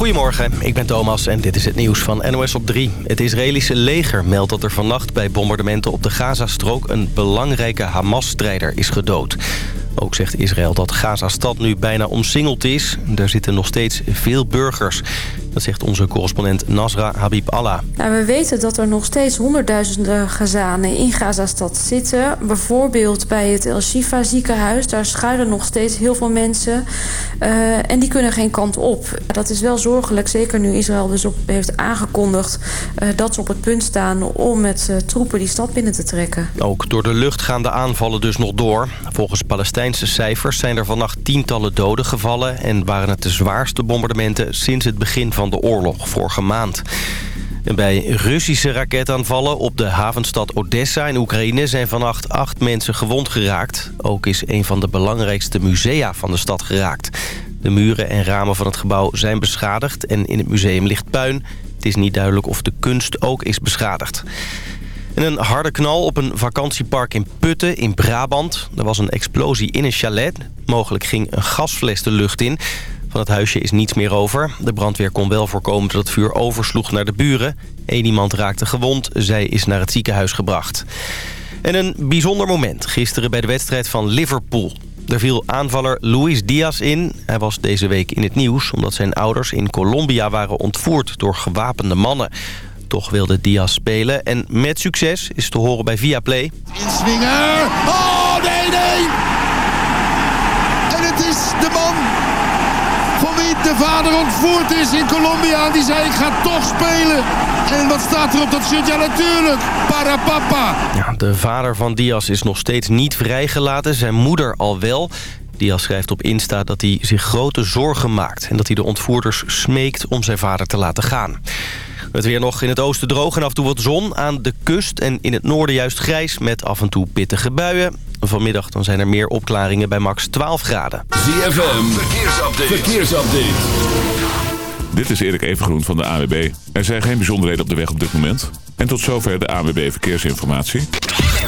Goedemorgen, ik ben Thomas en dit is het nieuws van NOS op 3. Het Israëlische leger meldt dat er vannacht bij bombardementen op de Gazastrook... een belangrijke Hamas-strijder is gedood. Ook zegt Israël dat Gaza-stad nu bijna omsingeld is. Er zitten nog steeds veel burgers. Dat zegt onze correspondent Nasra Habib Allah. Nou, we weten dat er nog steeds honderdduizenden Gazanen in Gazastad zitten. Bijvoorbeeld bij het El Shifa ziekenhuis. Daar schuilen nog steeds heel veel mensen. Uh, en die kunnen geen kant op. Dat is wel zorgelijk, zeker nu Israël dus op heeft aangekondigd... Uh, dat ze op het punt staan om met uh, troepen die stad binnen te trekken. Ook door de lucht gaan de aanvallen dus nog door. Volgens Palestijnse cijfers zijn er vannacht tientallen doden gevallen... en waren het de zwaarste bombardementen sinds het begin van van de oorlog vorige maand. bij Russische raketaanvallen op de havenstad Odessa in Oekraïne... zijn vannacht acht mensen gewond geraakt. Ook is een van de belangrijkste musea van de stad geraakt. De muren en ramen van het gebouw zijn beschadigd en in het museum ligt puin. Het is niet duidelijk of de kunst ook is beschadigd. En een harde knal op een vakantiepark in Putten in Brabant. Er was een explosie in een chalet. Mogelijk ging een gasfles de lucht in. Van het huisje is niets meer over. De brandweer kon wel voorkomen dat het vuur oversloeg naar de buren. Eén iemand raakte gewond. Zij is naar het ziekenhuis gebracht. En een bijzonder moment gisteren bij de wedstrijd van Liverpool. Er viel aanvaller Luis Diaz in. Hij was deze week in het nieuws omdat zijn ouders in Colombia waren ontvoerd door gewapende mannen. Toch wilde Diaz spelen en met succes is te horen bij Viaplay. Inswinger! Oh, nee, nee! En het is de man van wie de vader ontvoerd is in Colombia. En die zei, ik ga toch spelen. En wat staat er op dat shirt? Ja, natuurlijk. Para papa. Ja, de vader van Diaz is nog steeds niet vrijgelaten. Zijn moeder al wel. Diaz schrijft op Insta dat hij zich grote zorgen maakt... en dat hij de ontvoerders smeekt om zijn vader te laten gaan. Het weer nog in het oosten droog en af en toe wat zon. Aan de kust en in het noorden juist grijs met af en toe pittige buien. Vanmiddag dan zijn er meer opklaringen bij max 12 graden. ZFM, verkeersupdate. verkeersupdate. Dit is Erik Evengroen van de AWB. Er zijn geen bijzonderheden op de weg op dit moment. En tot zover de AWB Verkeersinformatie.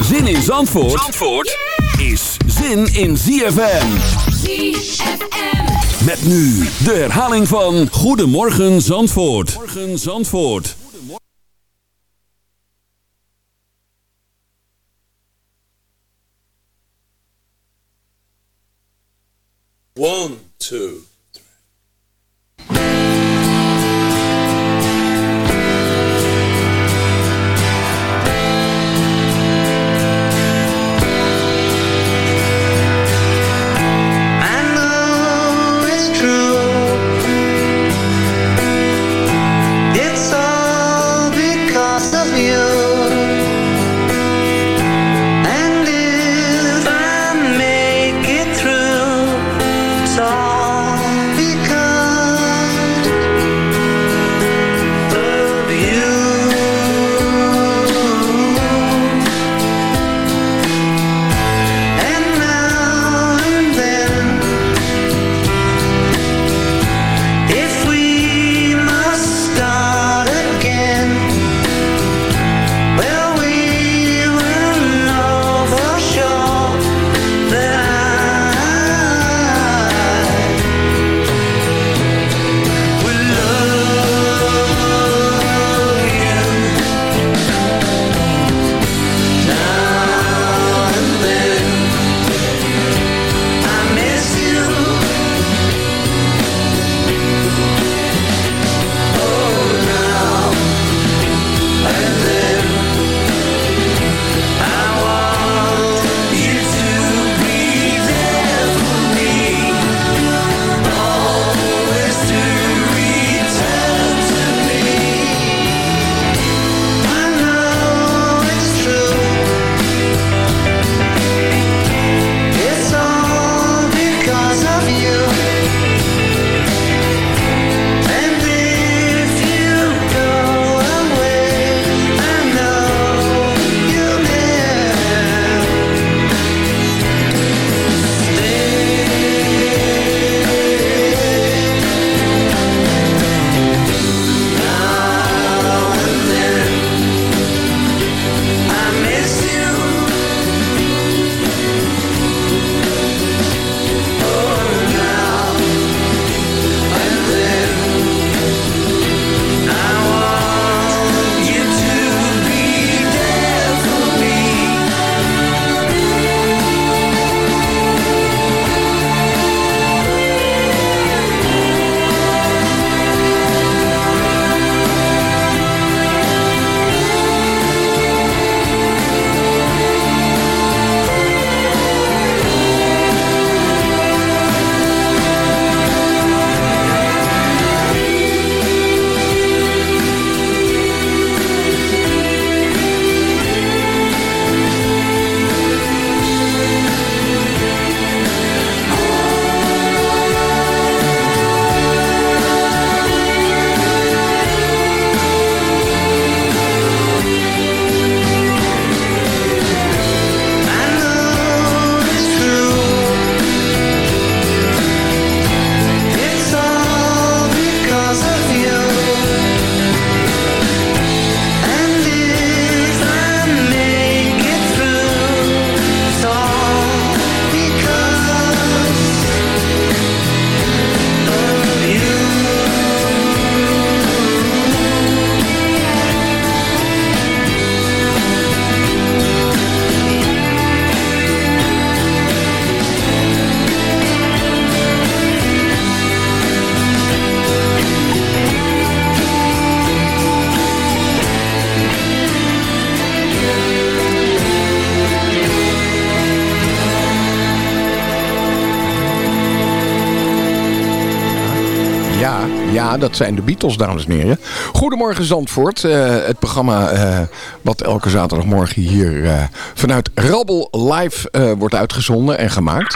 Zin in Zandvoort, Zandvoort is zin in ZFM. ZFM. Met nu de herhaling van Goedemorgen Zandvoort. Morgen Zandvoort. One, two. Dat zijn de Beatles, dames en heren. Goedemorgen Zandvoort. Uh, het programma uh, wat elke zaterdagmorgen hier uh, vanuit Rabbel live wordt uitgezonden en gemaakt.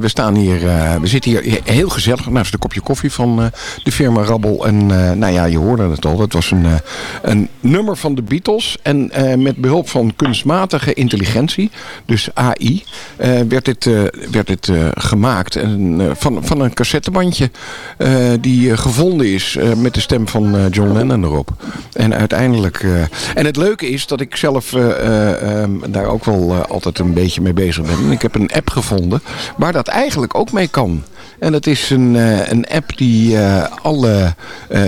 we staan hier, we zitten hier heel gezellig naast een kopje koffie van de firma Rabbel. En nou ja, je hoorde het al, het was een, een nummer van de Beatles. En met behulp van kunstmatige intelligentie, dus AI, werd dit, werd dit gemaakt. En, van, van een cassettebandje die gevonden is met de stem van John Lennon erop. En uiteindelijk... en het leuke is dat ik zelf um, daar ook wel altijd een beetje mee bezig ben. Ik heb een app gevonden waar dat eigenlijk ook mee kan. En dat is een, een app die alle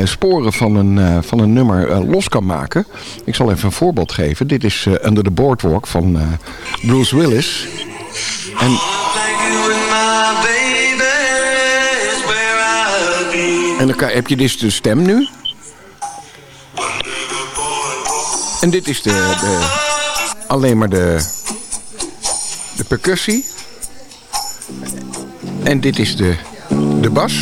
sporen van een, van een nummer los kan maken. Ik zal even een voorbeeld geven. Dit is Under the Boardwalk van Bruce Willis. En... En dan heb je dus de stem nu. En dit is de, de alleen maar de, de percussie. En dit is de, de bas.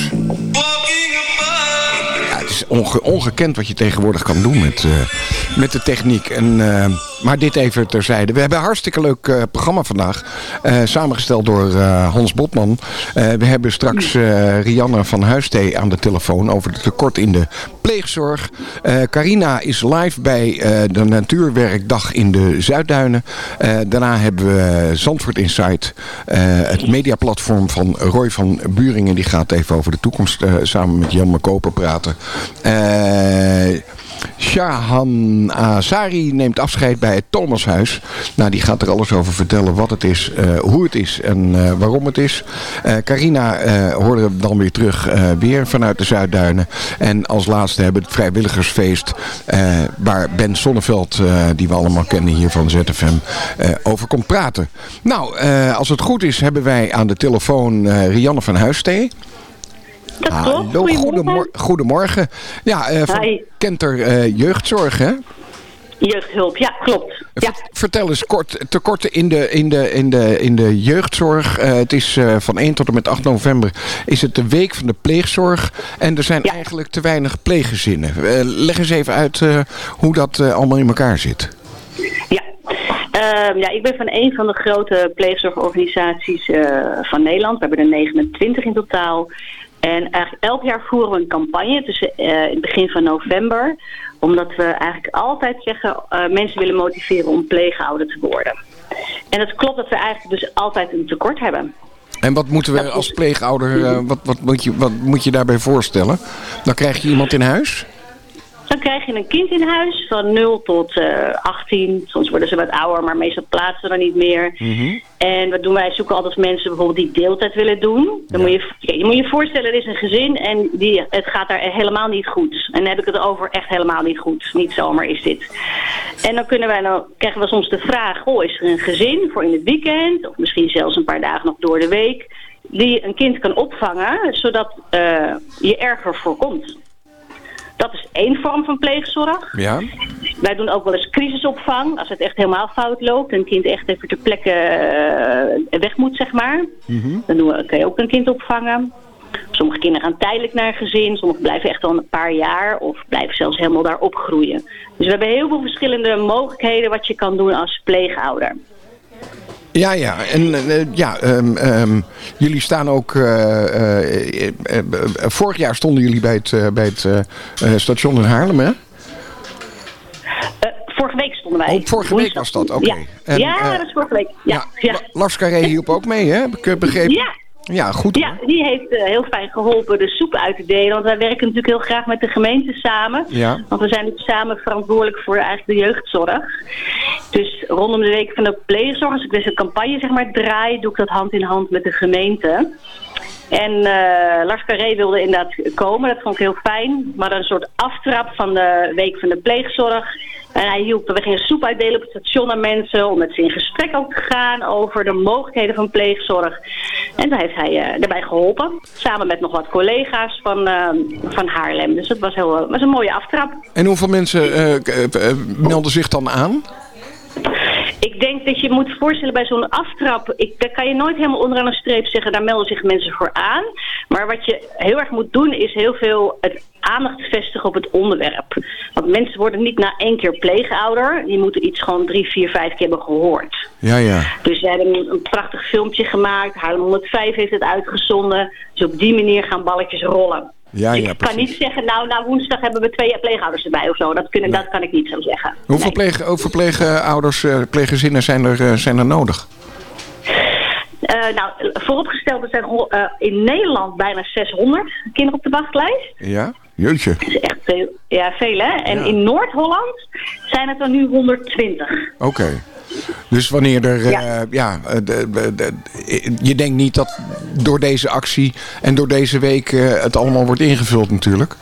Het is onge, ongekend wat je tegenwoordig kan doen met, uh, met de techniek. En, uh, maar dit even terzijde. We hebben een hartstikke leuk uh, programma vandaag. samengesteld door Hans Botman. we hebben straks Rianne van Huistee aan de telefoon over het tekort in de pleegzorg. Carina is live bij de Natuurwerkdag in de Zuidduinen. daarna hebben we Zandvoort Insight. het mediaplatform van Roy van Buringen. Die gaat even over de toekomst samen met Jan McKoper praten. Eh... Shahan Asari neemt afscheid bij het Thomashuis. Nou, die gaat er alles over vertellen wat het is, uh, hoe het is en uh, waarom het is. Uh, Carina hoorde we dan weer terug, weer vanuit de Zuidduinen. En als laatste hebben we het vrijwilligersfeest, waar Ben Sonneveld, die we allemaal kennen hier van ZFM, over komt praten. Nou, als het goed is, hebben wij aan de telefoon Rianne van Huistee. Dat klopt. Hallo, goedemorgen. goedemorgen. Ja, uh, van Kenter uh, Jeugdzorg, hè? Jeugdhulp, ja, klopt. Ja. Vertel eens kort, tekorten in de, in de, in de, in de jeugdzorg. Uh, het is uh, van 1 tot en met 8 november is het de week van de pleegzorg. En er zijn ja. eigenlijk te weinig pleeggezinnen. Uh, leg eens even uit hoe dat allemaal in elkaar zit. Ja, Uh, ja, ik ben van een van de grote pleegzorgorganisaties van Nederland. We hebben er 29 in totaal. En eigenlijk elk jaar voeren we een campagne tussen uh, in het begin van november. Omdat we eigenlijk altijd zeggen, uh, mensen willen motiveren om pleegouder te worden. En het klopt dat we eigenlijk dus altijd een tekort hebben. En wat moeten we als pleegouder, uh, wat, wat, moet je, wat moet je daarbij voorstellen? Dan krijg je iemand in huis? Dan krijg je een kind in huis van 0 tot uh, 18. Soms worden ze wat ouder, maar meestal plaatsen ze er niet meer. Mm -hmm. En wat doen wij? Zoeken altijd mensen bijvoorbeeld die deeltijd willen doen. Dan ja. moet je, je moet je voorstellen, er is een gezin en die, het gaat daar helemaal niet goed. En dan heb ik het over echt helemaal niet goed. Niet zomaar is dit. En dan, kunnen wij, dan krijgen we soms de vraag, goh, is er een gezin voor in het weekend? Of misschien zelfs een paar dagen nog door de week. Die een kind kan opvangen, zodat uh, je erger voorkomt. Dat is één vorm van pleegzorg. Ja. Wij doen ook wel eens crisisopvang. Als het echt helemaal fout loopt. Een kind echt even ter plekke uh, weg moet, zeg maar. Mm -hmm. Dan doen we, kan je ook een kind opvangen. Sommige kinderen gaan tijdelijk naar een gezin. Sommige blijven echt al een paar jaar. Of blijven zelfs helemaal daar opgroeien. Dus we hebben heel veel verschillende mogelijkheden wat je kan doen als pleegouder. Ja, ja. En uh, ja, um, um, jullie staan ook... Uh, vorig jaar stonden jullie bij het, bij het station in Haarlem, hè? vorige week stonden wij. Oh, vorige week was dat, oké. Okay. Ja. ja, dat is vorige week. Ja, ja. ja. Lars Carré hielp ook mee, hè? Heb ik begrepen? Ja, ja, goed. Ja, die heeft uh, heel fijn geholpen de soep uit te delen. Want wij werken natuurlijk heel graag met de gemeente samen. Ja. Want we zijn dus samen verantwoordelijk voor eigenlijk de jeugdzorg. Dus rondom de week van de pleegzorg, als ik dus een campagne zeg maar draai, doe ik dat hand in hand met de gemeente. En uh, Lars Carré wilde inderdaad komen, dat vond ik heel fijn. Maar een soort aftrap van de week van de pleegzorg. En hij hielp, we gingen soep uitdelen op het station aan mensen... om met ze in gesprek ook te gaan over de mogelijkheden van pleegzorg. En daar heeft hij uh, daarbij geholpen. Samen met nog wat collega's van, uh, van Haarlem. Dus dat was, heel, was een mooie aftrap. En hoeveel mensen melden zich dan aan? Ik denk dat je moet voorstellen bij zo'n aftrap, ik, daar kan je nooit helemaal onderaan een streep zeggen, daar melden zich mensen voor aan. Maar wat je heel erg moet doen is heel veel het aandacht vestigen op het onderwerp. Want mensen worden niet na één keer pleegouder, die moeten iets gewoon drie, vier, vijf keer hebben gehoord. Ja, ja. Dus we hebben een, een prachtig filmpje gemaakt, Haarlem 105 heeft het uitgezonden. Dus op die manier gaan balletjes rollen. Ja, ja, ik kan niet zeggen, nou, nou woensdag hebben we twee pleegouders erbij of zo. Dat, kunnen, dat kan ik niet zo zeggen. Hoeveel, Nee. pleeg, hoeveel pleegouders, eh, pleeggezinnen zijn er, eh, zijn er nodig? Eh, nou, vooropgesteld, er zijn eh, in Nederland bijna 600 kinderen op de wachtlijst. Ja? Jeetje. Dat is echt veel, ja, veel hè. En Ja. in Noord-Holland zijn het er nu 120. Oké. Dus wanneer er, eh, Ja. ja, eh, de- de- de- je denkt niet dat door deze actie en door deze week eh, het allemaal wordt ingevuld natuurlijk.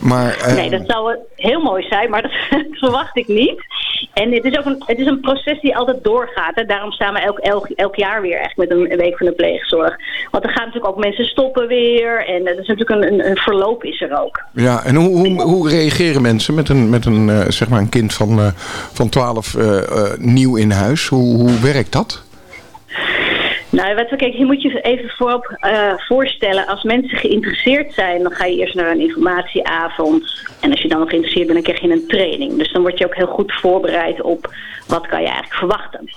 Maar eh, Nee, dat zou heel mooi zijn, maar dat verwacht ik niet. En het is ook een, het is een proces die altijd doorgaat. Hè. Daarom staan we elk, elk, elk jaar weer echt met een, week van de pleegzorg. Want er gaan natuurlijk ook mensen stoppen weer. En er is natuurlijk een, een, een verloop is er ook. ja, en hoe, hoe, hoe reageren mensen met een, met een, eh, zeg maar een kind van, eh, van 12 eh, eh, nieuw in huis? Hoe, hoe werkt dat? Nou, wat kijk, hier moet je even voorop eh, voorstellen. Als mensen geïnteresseerd zijn, dan ga je eerst naar een informatieavond. En als je dan nog geïnteresseerd bent, dan krijg je een training. Dus dan word je ook heel goed voorbereid op wat kan je eigenlijk verwachten.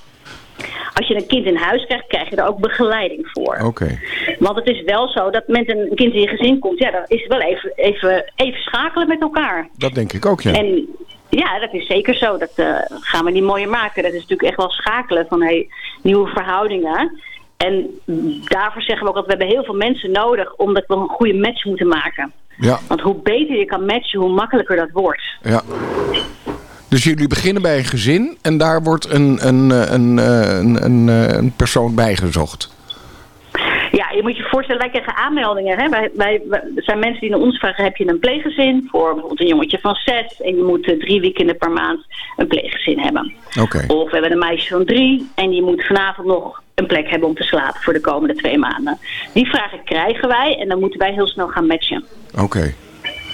Als je een kind in huis krijgt, krijg je er ook begeleiding voor. Oké. Want het is wel zo dat met een kind in je gezin komt, ja, dan is het wel even, even, even schakelen met elkaar. Dat denk ik ook, ja. En ja, dat is zeker zo. Dat eh, gaan we niet mooier maken. Dat is natuurlijk echt wel schakelen van hey, nieuwe verhoudingen. En daarvoor zeggen we ook dat we hebben heel veel mensen nodig omdat we een goede match moeten maken. Ja, Want hoe beter je kan matchen, hoe makkelijker dat wordt. ja. Dus jullie beginnen bij een gezin en daar wordt een, een, eh, een, eh, een, een, eh, een persoon bijgezocht. Ja, je moet je voorstellen, wij krijgen aanmeldingen. Hè? Wij, wij, wij- er zijn mensen die naar ons vragen, heb je een pleeggezin? Voor bijvoorbeeld een jongetje van zes en je moet eh, drie weekenden per maand een pleeggezin hebben. Oké. Of we hebben een meisje van drie en die moet vanavond nog een plek hebben om te slapen voor de komende twee maanden. Die vragen krijgen wij en dan moeten wij heel snel gaan matchen. Oké.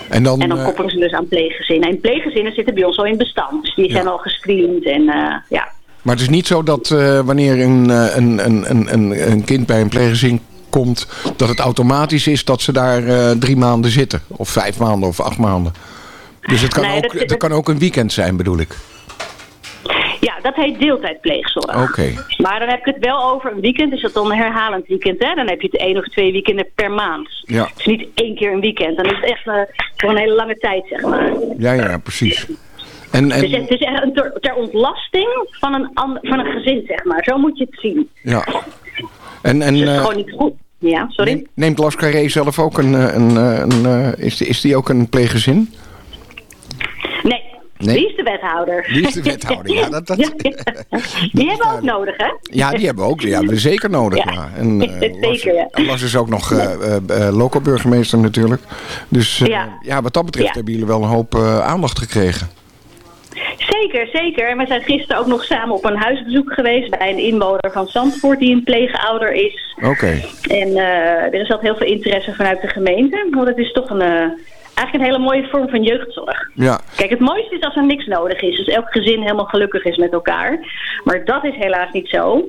En dan, En dan eh, koppelen ze dus aan pleeggezinnen. En pleeggezinnen zitten bij ons al in bestand. Dus die zijn al gescreend en eh, ja. Maar het is niet zo dat eh, wanneer een, eh, een, een, een, een, kind bij een pleeggezin komt, dat het automatisch is dat ze daar eh, drie maanden zitten. Of vijf maanden of acht maanden. Dus het kan, Nee, ook, dat- kan ook een weekend zijn, bedoel ik. Ja, dat heet deeltijdpleegzorg. Oké. Maar dan heb ik het wel over een weekend. Is dat dan een herhalend weekend? Hè? Dan heb je het één of twee weekenden per maand. Ja. Dus niet één keer een weekend. Dan is het echt eh, voor een hele lange tijd, zeg maar. Ja, ja, precies. En, Dus en, het is ter, ter ontlasting van een, an- van een gezin, zeg maar. Zo moet je het zien. ja. En, en Dus het is eh, gewoon niet goed. Ja, sorry. neemt, neemt Las Carré zelf ook een... eh, een, eh, een, is, die, is die ook een pleeggezin? Nee, Nee? die is de wethouder. Die is de wethouder, ja, dat- dat- Ja, Die hebben we ook nodig, hè? Ja, die hebben we ook. Die hebben we zeker nodig. Ja. Ja. En, eh, Zeker, ja. Lars is ook nog eh eh, eh, local burgemeester natuurlijk. Dus ja. Ja. wat dat betreft Ja. hebben jullie wel een hoop aandacht gekregen. Zeker, zeker. En we zijn gisteren ook nog samen op een huisbezoek geweest bij een inwoner van Zandvoort die een pleegouder is. Oké. En eh, er is altijd heel veel interesse vanuit de gemeente. Want het is toch een, eh, eigenlijk een hele mooie vorm van jeugdzorg. Ja. Kijk, het mooiste is als er niks nodig is. Dus elk gezin helemaal gelukkig is met elkaar. Maar dat is helaas niet zo.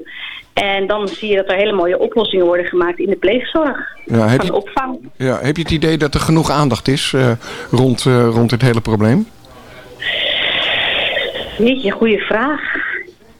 En dan zie je dat er hele mooie oplossingen worden gemaakt in de pleegzorg. Ja, heb van je- opvang. ja. Heb je het idee dat er genoeg aandacht is eh, rond, rond dit hele probleem? Jeetje, goede vraag.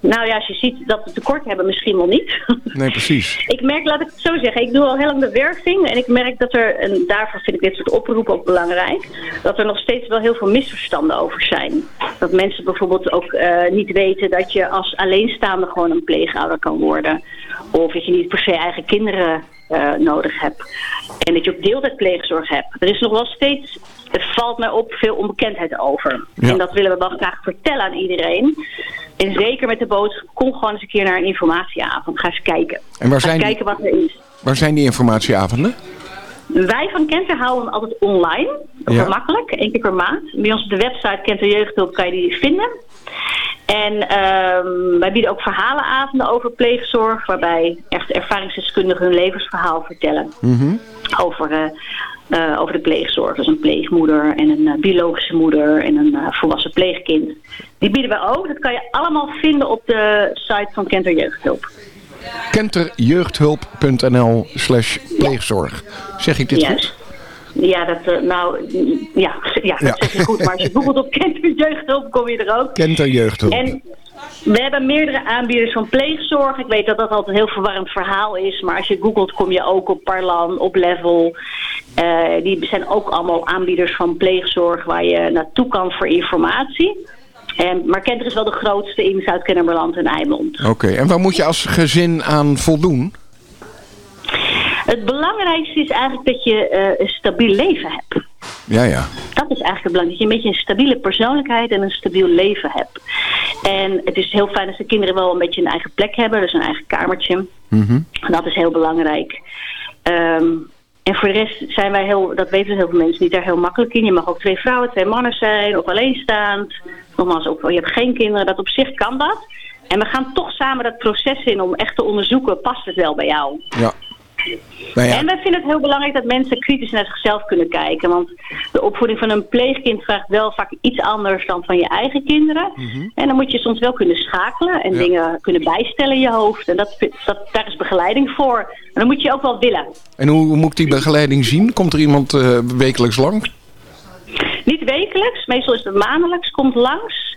Nou ja, als je ziet dat we tekort hebben, misschien wel niet. Nee, precies. Ik merk, laat ik het zo zeggen, ik doe al heel lang de werving en ik merk dat er, en daarvoor vind ik dit soort oproepen ook belangrijk, dat er nog steeds wel heel veel misverstanden over zijn. Dat mensen bijvoorbeeld ook eh, niet weten dat je als alleenstaande gewoon een pleegouder kan worden. Of dat je niet per se eigen kinderen eh, nodig hebt. En dat je ook deeltijd pleegzorg hebt. Er is nog wel steeds, het valt mij op, veel onbekendheid over. Ja. En dat willen we wel graag vertellen aan iedereen. En zeker met de boodschap, kom gewoon eens een keer naar een informatieavond. Ga eens kijken. En waar Ga zijn, die, kijken wat er is. waar zijn die informatieavonden? Wij van Kenter houden hem altijd online. Dat is Ja. wel makkelijk, één keer per maand. Bij ons op de website Kenter Jeugdhulp kan je die vinden. En ehm, wij bieden ook verhalenavonden over pleegzorg, waarbij echt ervaringsdeskundigen hun levensverhaal vertellen. Mhm. Over eh, eh, over de pleegzorg. Dus een pleegmoeder en een eh, biologische moeder en een eh, volwassen pleegkind. Die bieden we ook. Dat kan je allemaal vinden op de site van Kenter Jeugdhulp. Kenterjeugdhulp.nl slash pleegzorg. Zeg ik dit Juist. goed? Ja, dat, eh, nou, ja, ja, dat Ja. zeg je goed. Maar als je googelt op Kenter Jeugdhulp, kom je er ook. Kenterjeugdhulp. En we hebben meerdere aanbieders van pleegzorg. Ik weet dat dat altijd een heel verwarrend verhaal is. Maar als je googelt kom je ook op Parlan, op Level. Eh, die zijn ook allemaal aanbieders van pleegzorg waar je naartoe kan voor informatie. En, maar Kenter is wel de grootste in Zuid-Kennemerland en Eimond. Oké, en waar moet je als gezin aan voldoen? Het belangrijkste is eigenlijk dat je eh, een stabiel leven hebt. Ja, ja. Dat is eigenlijk het belangrijk. Dat je een beetje een stabiele persoonlijkheid en een stabiel leven hebt. En het is heel fijn als de kinderen wel een beetje een eigen plek hebben. Dus een eigen kamertje. Mhm. Dat is heel belangrijk. Ehm, en voor de rest zijn wij heel, dat weten heel veel mensen niet daar heel makkelijk in. Je mag ook twee vrouwen, twee mannen zijn of alleenstaand. Nogmaals, ook, je hebt geen kinderen, dat op zich kan dat. En we gaan toch samen dat proces in om echt te onderzoeken, past het wel bij jou? Ja. Nou ja, En wij vinden het heel belangrijk dat mensen kritisch naar zichzelf kunnen kijken. Want de opvoeding van een pleegkind vraagt wel vaak iets anders dan van je eigen kinderen. En dan moet je soms wel kunnen schakelen en Mhm. Ja. dingen kunnen bijstellen in je hoofd. En dat, dat, daar is begeleiding voor. En dan moet je ook wel willen. en hoe, hoe moet ik die begeleiding zien? Komt er iemand eh, wekelijks lang? Niet wekelijks, meestal is het maandelijks, komt langs.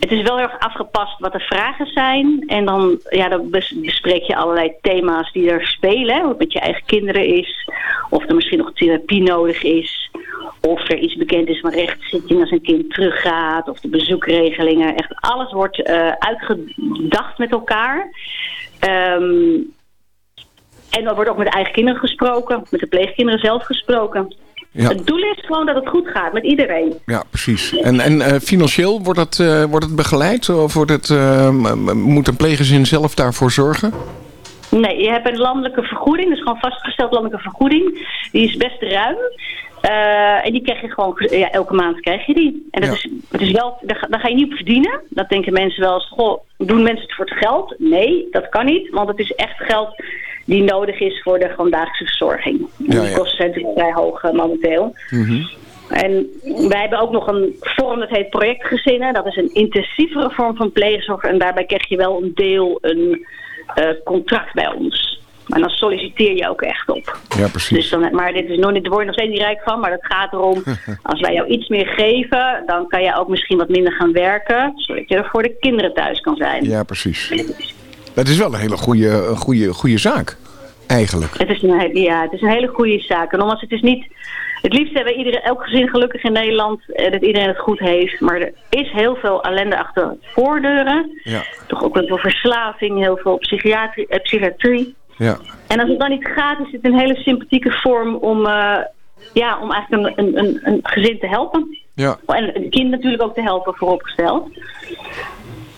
Het is wel heel erg afgepast wat de vragen zijn. En dan, ja, dan bes- bespreek je allerlei thema's die er spelen. hè, het met je eigen kinderen is. Of er misschien nog therapie nodig is. Of er iets bekend is van rechtszitting als een kind teruggaat. Of de bezoekregelingen. Echt alles wordt eh, uitgedacht met elkaar. Ehm, en er wordt ook met eigen kinderen gesproken. Met de pleegkinderen zelf gesproken. Ja, Het doel is gewoon dat het goed gaat met iedereen. ja precies. En, en eh, financieel wordt dat, eh, wordt het begeleid? Of wordt het, m- moet een pleeggezin zelf daarvoor zorgen? Nee, je hebt een landelijke vergoeding, dus gewoon vastgesteld landelijke vergoeding. Die is best ruim. Eh, en die krijg je gewoon, ja, elke maand krijg je die. En dat Ja. is, het is wel, daar, ga- daar ga je niet op verdienen. Dat denken mensen wel eens, goh, doen mensen het voor het geld? Nee, dat kan niet, want het is echt geld die nodig is voor de dagelijkse verzorging. Ja, die kosten zijn natuurlijk vrij hoog eh, momenteel. En wij hebben ook nog een vorm dat heet projectgezinnen. Dat is een intensievere vorm van pleegzorg. En daarbij krijg je wel een deel een eh, contract bij ons. Maar dan solliciteer je ook echt op. Ja, Dus precies. dan, maar dit is nog niet, daar word je nog steeds niet rijk van. Maar het gaat erom, als wij jou iets meer geven... dan kan je ook misschien wat minder gaan werken... zodat je er voor de kinderen thuis kan zijn. Ja, precies. Dat is wel een hele goede, een goede, goede zaak. Eigenlijk. Het is een, ja, het is een hele goede zaak. En nogmaals, het is niet... Het liefst hebben iedereen, elk gezin gelukkig in Nederland eh, dat iedereen het goed heeft. Maar er is heel veel ellende achter voordeuren. Ja. Toch ook heel veel verslaving, heel veel psychiatrie, eh, psychiatrie. Ja. En als het dan niet gaat, is het een hele sympathieke vorm om, eh, ja, om eigenlijk een, een, een, een gezin te helpen. Ja. En het kind natuurlijk ook te helpen vooropgesteld.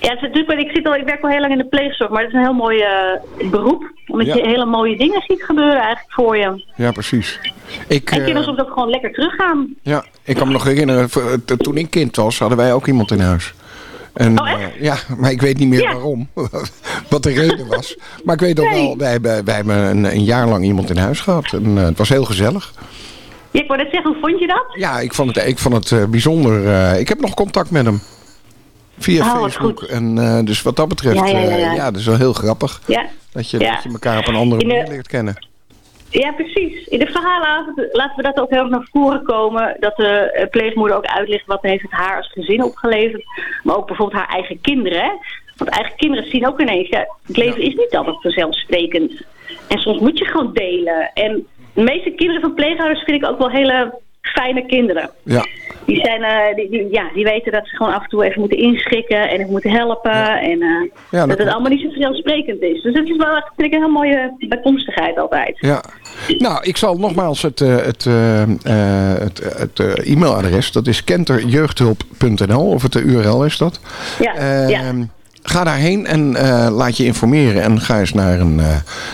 Ja, het is natuurlijk, ik, zit al, ik werk al heel lang in de pleegzorg, maar het is een heel mooi eh, beroep. Omdat Ja. je hele mooie dingen ziet gebeuren eigenlijk voor je. Ja, precies. Ik, En kinderen eh, soms ook gewoon lekker teruggaan. ja, ik kan me nog herinneren, t- toen ik kind was, hadden wij ook iemand in huis. En, Oh, eh, ja, maar ik weet niet meer Ja. waarom. wat de reden was. Maar ik weet nog Nee. wel, wij hebben, wij hebben een, een jaar lang iemand in huis gehad. En eh, het was heel gezellig. Ja, ik wou net zeggen, hoe vond je dat? Ja, ik vond het, ik vond het eh, bijzonder. eh, ik heb nog contact met hem. Via Oh, Facebook. En dus dus wat dat betreft, Ja, ja, ja, eh, ja. dat is wel heel grappig. Dat je, dat je elkaar op een andere de- manier leert kennen. ja precies. In de verhalen laten we dat ook heel erg naar voren komen. Dat de eh, pleegmoeder ook uitlegt wat heeft het haar als gezin opgeleverd. Maar ook bijvoorbeeld haar eigen kinderen. Hè? Want eigen kinderen zien ook ineens, ja, het leven is niet altijd vanzelfsprekend. En soms moet je gewoon delen. En de meeste kinderen van pleegouders vind ik ook wel hele fijne kinderen. Ja, Die, zijn, eh, die, die- ja, die weten dat ze gewoon af en toe even moeten inschikken en even moeten helpen. En eh, Ja, dat dat het allemaal niet zo vanzelfsprekend is. Dus dat is wel echt, een heel mooie bijkomstigheid altijd. ja. Nou, ik zal nogmaals het, eh, het, het, het e-mailadres. Dat is kenterjeugdhulp.nl. Of het de URL is dat. Ja, Eh, ja. Ga daarheen en laat je informeren. En ga eens naar een,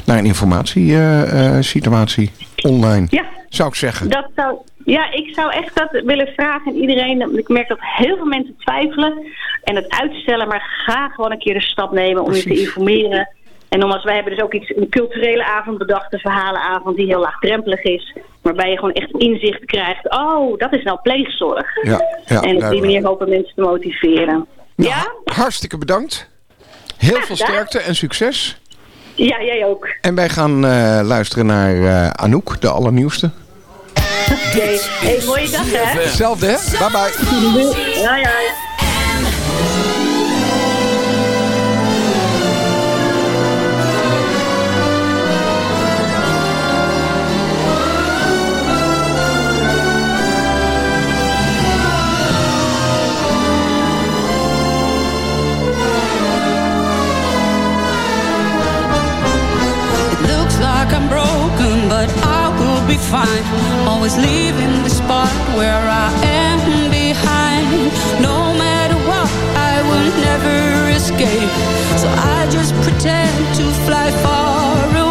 naar een informatiesituatie online. Ja. Zou ik zeggen. Dat zou, ja, ik zou echt dat willen vragen aan iedereen. Ik merk dat heel veel mensen twijfelen en het uitstellen, maar ga gewoon een keer de stap nemen om je te informeren. En nogmaals, wij hebben dus ook iets, een culturele avond bedacht, een verhalenavond die heel laagdrempelig is. Waarbij je gewoon echt inzicht krijgt. Oh, dat is nou pleegzorg. Ja, ja, en op die manier hopen mensen te motiveren. Nou, Ja? Hartstikke bedankt. Heel veel sterkte en succes. Ja, jij ook. En wij gaan eh, luisteren naar eh, Anouk, de allernieuwste. Oké. Hey, mooie dag hè? Hetzelfde, hè? Bye bye. Ja, ja. It looks like I'm broken, but I will be fine. Always leaving the spot where I am behind. No matter what, I will never escape. So I just pretend to fly far away.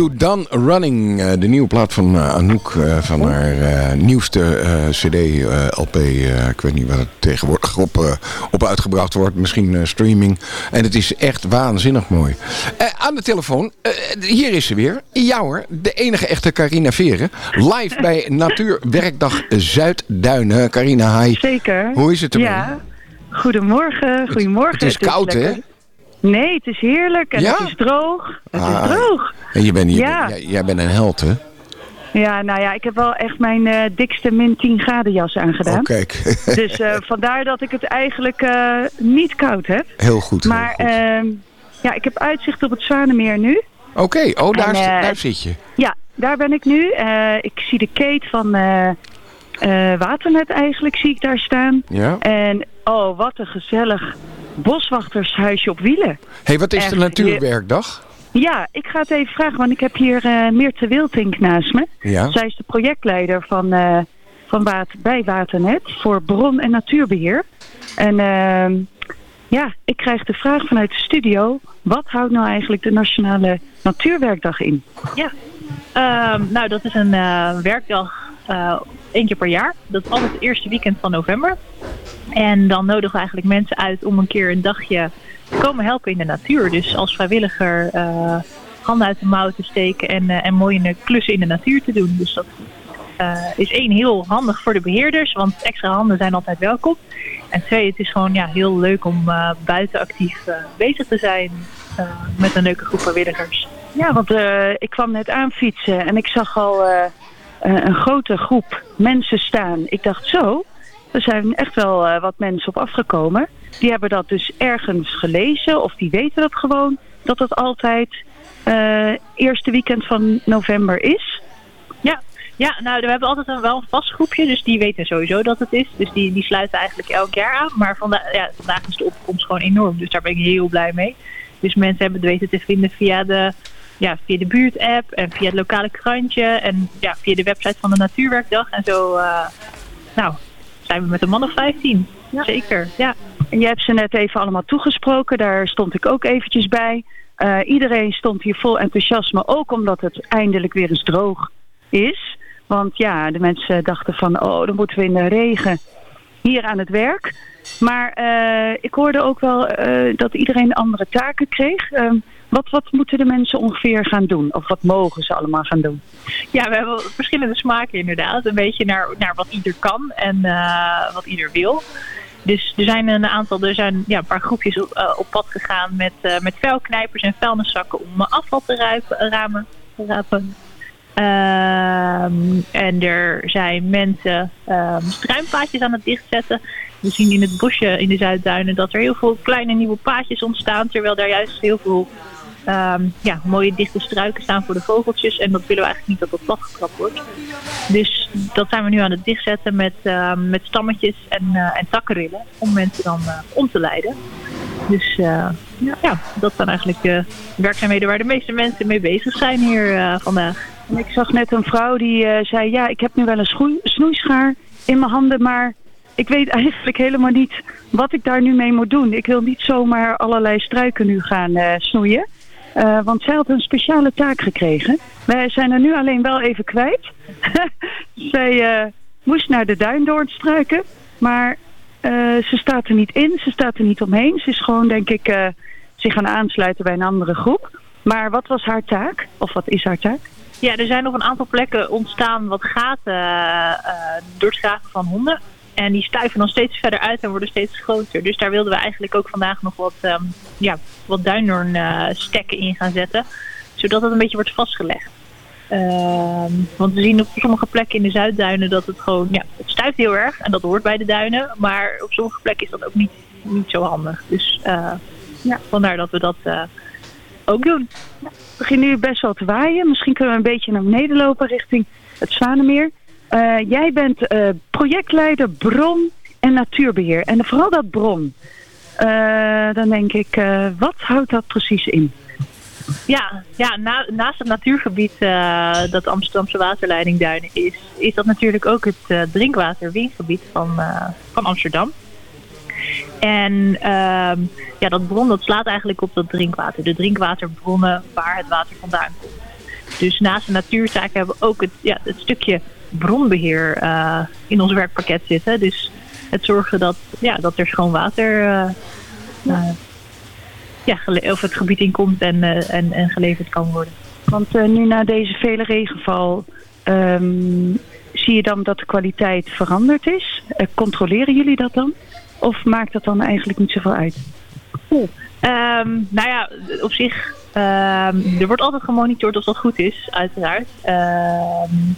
You Done Running? eh, de nieuwe plaat van eh, Anouk eh, van haar nieuwste cd, LP. ik weet niet waar het tegenwoordig op, op uitgebracht wordt. Misschien streaming. En het is echt waanzinnig mooi. Aan de telefoon, hier is ze weer. Ja hoor, de enige echte Carina Veren. Live bij Natuurwerkdag Zuidduinen. Carina, hi. Zeker. Hoe is het ermee? Ja. Goedemorgen, goedemorgen. het is koud, hè? Nee, het is heerlijk en Ja? het is droog. Het Ah, is droog. En je bent, je Ja. bent- jij, jij bent een held, hè? Ja, nou ja, ik heb wel echt mijn eh, dikste min 10 graden jas aangedaan. Oh, kijk. Dus eh, vandaar dat ik het eigenlijk eh, niet koud heb. Heel goed. heel Maar goed. ehm, ja, ik heb uitzicht op het Zwanemeer nu. Oké, oh, daar, en, daar zit je. Ja, daar ben ik nu. Ik zie de Kate van Waternet eigenlijk, zie ik daar staan. Ja. En oh, wat een gezellig boswachtershuisje op wielen. hey, wat is de Natuurwerkdag? Ja, ik ga het even vragen, want ik heb hier eh Meerte Wiltink naast me. Ja. Zij is de projectleider van, eh, van water, bij Waternet voor bron- en natuurbeheer. En ehm, Ja, ik krijg de vraag vanuit de studio. Wat houdt nou eigenlijk de Nationale Natuurwerkdag in? Ja, Ehm, nou dat is een eh, werkdag uh, één keer per jaar. Dat is altijd het eerste weekend van november. En dan nodigen we eigenlijk mensen uit om een keer een dagje te komen helpen in de natuur. Dus als vrijwilliger uh, handen uit de mouw te steken en, en mooie klussen in de natuur te doen. Dus dat is één heel handig voor de beheerders, want extra handen zijn altijd welkom. En twee, het is gewoon ja, heel leuk om buiten actief bezig te zijn met een leuke groep vrijwilligers. Ja, want uh, ik kwam net aan fietsen en ik zag al uh, een grote groep mensen staan. Ik dacht zo, er zijn echt wel uh, wat mensen op afgekomen. Die hebben dat dus ergens gelezen of die weten dat gewoon. Dat het altijd eerste weekend van november is. Ja, ja, nou, we hebben altijd een, wel een vast groepje, dus die weten sowieso dat het is. Dus die, die sluiten eigenlijk elk jaar aan. Maar vandaag, ja, vandaag is de opkomst gewoon enorm, dus daar ben ik heel blij mee. Dus mensen hebben het weten te vinden via de ja, via de buurtapp en via het lokale krantje en ja, via de website van de Natuurwerkdag. En zo uh, nou, zijn we met een man of 15. Zeker, ja. En je hebt ze net even allemaal toegesproken, daar stond ik ook eventjes bij. Uh, iedereen stond hier vol enthousiasme, ook omdat het eindelijk weer eens droog is. Want ja, de mensen dachten van, oh, dan moeten we in de regen hier aan het werk. Maar uh, ik hoorde ook wel dat iedereen andere taken kreeg. Ehm, wat, wat moeten de mensen ongeveer gaan doen? Of wat mogen ze allemaal gaan doen? Ja, we hebben verschillende smaken inderdaad. Een beetje naar, naar wat ieder kan en uh, wat ieder wil. Dus er zijn een aantal, er zijn ja, een paar groepjes op, uh, op pad gegaan met, uh, met vuilknijpers en vuilniszakken om afval te ruipen, ramen, rapen. Uh, en er zijn mensen um, struimpaadjes aan het dichtzetten. We zien in het bosje in de Zuidduinen dat er heel veel kleine nieuwe paadjes ontstaan. Terwijl daar juist heel veel um, ja, mooie dichte struiken staan voor de vogeltjes. En dat willen we eigenlijk niet dat dat getrapt wordt. Dus dat zijn we nu aan het dichtzetten met, uh, met stammetjes en, uh, en takkenrillen. Om mensen dan uh, om te leiden. Dus uh, ja, dat zijn eigenlijk de werkzaamheden waar de meeste mensen mee bezig zijn hier vandaag. Ik zag net een vrouw die zei, ja, ik heb nu wel een snoeischaar in mijn handen, maar ik weet eigenlijk helemaal niet wat ik daar nu mee moet doen. Ik wil niet zomaar allerlei struiken nu gaan uh, snoeien. Uh, want zij had een speciale taak gekregen. Wij zijn er nu alleen wel even kwijt. zij uh, moest naar de duindoornstruiken. Maar ze staat er niet in. Ze staat er niet omheen. Ze is gewoon, denk ik, zich gaan aansluiten bij een andere groep. Maar wat was haar taak? Of wat is haar taak? Ja, er zijn op een aantal plekken ontstaan wat gaten door het van honden. En die stuiven dan steeds verder uit en worden steeds groter. Dus daar wilden we eigenlijk ook vandaag nog wat, um, ja, wat duindoorn uh, stekken in gaan zetten. Zodat het een beetje wordt vastgelegd. Uh, want we zien op sommige plekken in de Zuidduinen dat het gewoon, ja, het stuift heel erg. En dat hoort bij de duinen. Maar op sommige plekken is dat ook niet, niet zo handig. Dus uh, ja, vandaar dat we dat uh, ook doen. Ja, het begint nu best wel te waaien. Misschien kunnen we een beetje naar beneden lopen richting het Zwanemeer. Uh, jij bent uh, projectleider bron en natuurbeheer. En vooral dat bron. Uh, dan denk ik, wat houdt dat precies in? Ja, ja na, naast het natuurgebied dat Amsterdamse waterleidingduinen is... is dat natuurlijk ook het drinkwaterwingebied van, van Amsterdam. En ehm, ja, dat bron dat slaat eigenlijk op dat drinkwater. De drinkwaterbronnen waar het water vandaan komt. Dus naast de natuurtaken hebben we ook het, ja, het stukje bronbeheer uh, in ons werkpakket zitten. Dus het zorgen dat, ja, dat er schoon water uh, ja, of het gebied inkomt en, en, en geleverd kan worden. Want nu na deze vele regenval um, zie je dan dat de kwaliteit veranderd is. controleren jullie dat dan? Of maakt dat dan eigenlijk niet zoveel uit? Oeh. Um, nou ja, op zich, um, er wordt altijd gemonitord of dat goed is, uiteraard. Um,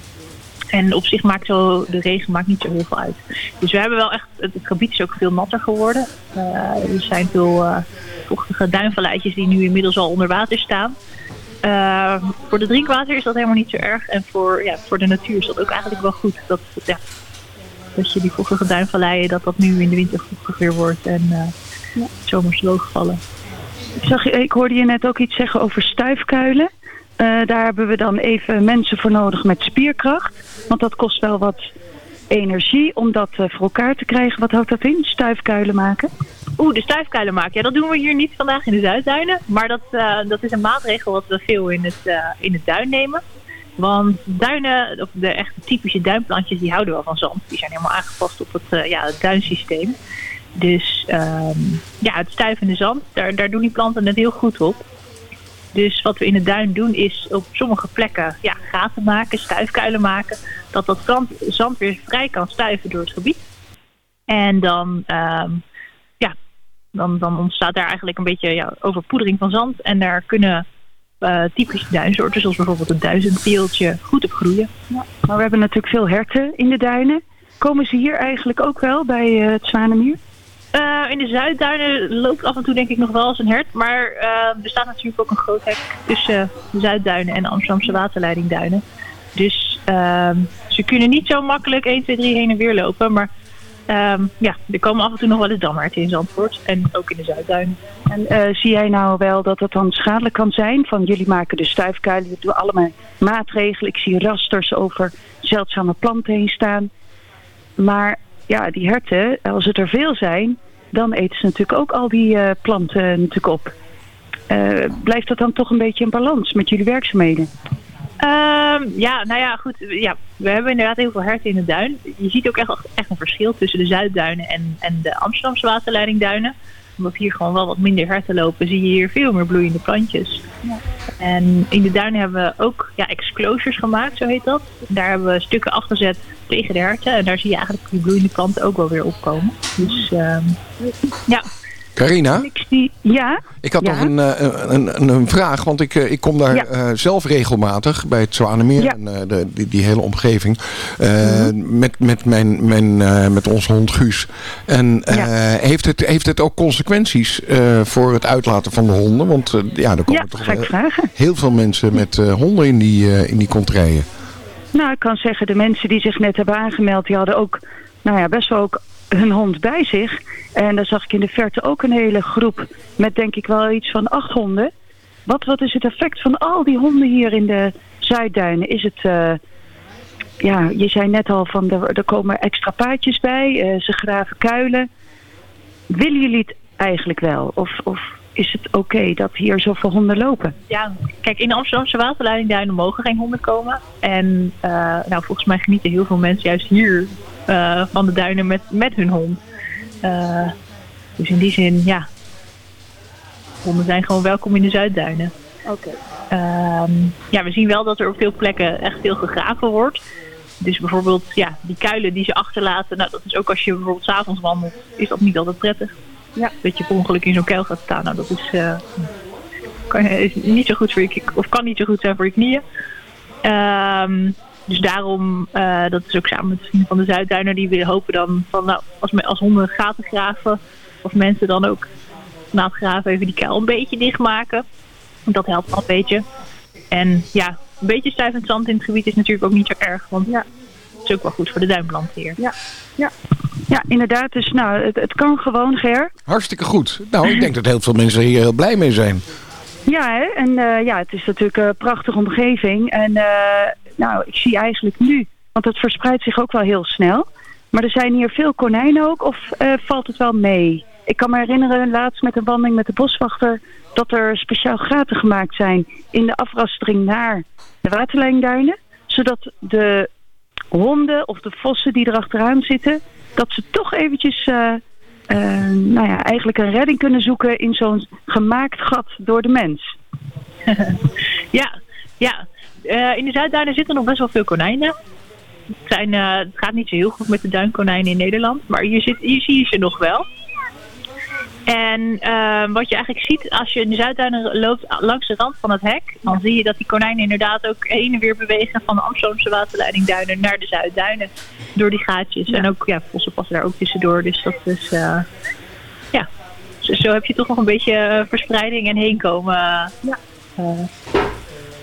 en op zich maakt zo, de regen maakt niet zo heel veel uit. Dus we hebben wel echt, het, gebied is ook veel natter geworden. Uh, er zijn veel uh, vochtige duinvalleitjes die nu inmiddels al onder water staan. Uh, voor de drinkwater is dat helemaal niet zo erg. En voor, ja, voor de natuur is dat ook eigenlijk wel goed. Dat, ja, dat je die vochtige duinvalleien, dat dat nu in de winter vochtiger wordt en ja. zomers droogvallen. Ik, zag, ik hoorde je net ook iets zeggen over stuifkuilen. Uh, daar hebben we dan even mensen voor nodig met spierkracht. Want dat kost wel wat energie om dat uh, voor elkaar te krijgen. Wat houdt dat in? Stuifkuilen maken? Oeh, de stuifkuilen maken. Ja, dat doen we hier niet vandaag in de Zuidduinen. Maar dat, eh, dat is een maatregel wat we veel in het, eh, in het duin nemen. Want duinen, of de echte typische duinplantjes, die houden wel van zand. Die zijn helemaal aangepast op het, eh, ja, het duinsysteem. Dus ehm, ja, het stuivende zand, daar, daar doen die planten het heel goed op. Dus wat we in de duin doen is op sommige plekken ja, gaten maken, stuifkuilen maken. Dat dat zand, weer vrij kan stuiven door het gebied. En dan, ehm, ja, dan, dan ontstaat daar eigenlijk een beetje ja, overpoedering van zand. En daar kunnen eh, typische duinsoorten, zoals bijvoorbeeld een duizendpeeltje, goed op groeien. Maar we hebben natuurlijk veel herten in de duinen. Komen ze hier eigenlijk ook wel bij eh, het Zwanemeer? Eh, in de Zuidduinen loopt af en toe denk ik nog wel eens een hert. Maar eh, er staat natuurlijk ook een groot hek tussen de Zuidduinen en de Amsterdamse waterleidingduinen. Dus ehm, ze kunnen niet zo makkelijk 1, 2, 3 heen en weer lopen. Maar ehm, ja, er komen af en toe nog wel eens damherten in Zandvoort. En ook in de Zuidduinen. En eh, zie jij nou wel dat het dan schadelijk kan zijn? Van jullie maken de stuifkuilen, we doen allemaal maatregelen. Ik zie rasters over zeldzame planten heen staan. Maar ja, die herten, als het er veel zijn, dan eten ze natuurlijk ook al die eh, planten natuurlijk op. Eh, blijft dat dan toch een beetje in balans met jullie werkzaamheden? Ehm, ja, nou ja, goed. Ja, we hebben inderdaad heel veel herten in de duin. Je ziet ook echt, echt een verschil tussen de Zuidduinen en, en de Amsterdamse waterleidingduinen. Omdat hier gewoon wel wat minder herten lopen, zie je hier veel meer bloeiende plantjes. Ja. En in de duinen hebben we ook ja, exclosures gemaakt, zo heet dat. Daar hebben we stukken afgezet tegen de herten. En daar zie je eigenlijk die bloeiende planten ook wel weer opkomen. Dus ehm, ja. Carina? Ja? Ik had Ja? nog een, eh, een, een, een vraag, want ik, eh, ik kom daar Ja. eh, zelf regelmatig bij het Zwanemeer Ja. en de, die, die hele omgeving. eh, met, met, mijn, mijn, met onze hond Guus. En heeft, het, heeft het ook consequenties voor het uitlaten van de honden? Want ja, er komen toch heel veel mensen met honden in die, in die contraien. Nou, ik kan zeggen, de mensen die zich net hebben aangemeld, die hadden ook, nou ja, best wel ook hun hond bij zich. En daar zag ik in de verte ook een hele groep met denk ik wel iets van acht honden. Wat, wat is het effect van al die honden hier in de Zuidduinen? Is het, eh, ja, je zei net al van er, komen extra paadjes bij, eh, ze graven kuilen. Willen jullie het eigenlijk wel? Of, of is het oké dat hier zoveel honden lopen? Ja, kijk, in de Amsterdamse waterleidingduinen mogen geen honden komen. En eh, nou, volgens mij genieten heel veel mensen juist hier eh, van de duinen met, met hun hond. Eh, dus in die zin, ja, honden zijn gewoon welkom in de Zuidduinen. Oké. Ehm, ja, we zien wel dat er op veel plekken echt veel gegraven wordt. Dus bijvoorbeeld, ja, die kuilen die ze achterlaten, nou, dat is ook als je bijvoorbeeld s'avonds wandelt, is dat niet altijd prettig. Ja. Dat je per ongeluk in zo'n kuil gaat staan, nou, dat is, eh, kan, is niet zo goed voor je, of kan niet zo goed zijn voor je knieën. Ehm, dus daarom, eh, dat is ook samen met vrienden van de Zuidduiner, die willen hopen dan van, nou, als, als honden gaten graven, of mensen dan ook na het graven even die kuil een beetje dichtmaken. Dat helpt wel een beetje. En ja, een beetje stuivend zand in het gebied is natuurlijk ook niet zo erg. Want ja, is ook wel goed voor de duimplanten hier. Ja, ja. Ja, inderdaad. Dus nou, het, het kan gewoon, Ger. Hartstikke goed. Nou, ik denk dat heel veel mensen hier heel blij mee zijn. Ja, hè? en eh, ja, het is natuurlijk een prachtige omgeving. En eh, nou, ik zie eigenlijk nu, want het verspreidt zich ook wel heel snel. Maar er zijn hier veel konijnen ook, of eh, valt het wel mee? Ik kan me herinneren, laatst met een wandeling met de boswachter... dat er speciaal gaten gemaakt zijn in de afrastering naar de waterlijnduinen. Zodat de honden of de vossen die er achteraan zitten... dat ze toch eventjes... eh, eh, nou ja, eigenlijk een redding kunnen zoeken in zo'n gemaakt gat door de mens. Ja, ja. Eh, in de Zuidduinen zitten nog best wel veel konijnen. Het, het gaat niet zo heel goed met de duinkonijnen in Nederland. Maar hier, zit, je ze nog wel. En eh, wat je eigenlijk ziet als je in de Zuidduinen loopt langs de rand van het hek, dan zie je dat die konijnen inderdaad ook heen en weer bewegen van de Amsterdamse waterleidingduinen naar de Zuidduinen. Door die gaatjes. En ook, ja, vossen passen daar ook tussendoor. Dus dat is, eh, ja, zo, zo heb je toch nog een beetje eh, verspreiding en heenkomen. ja.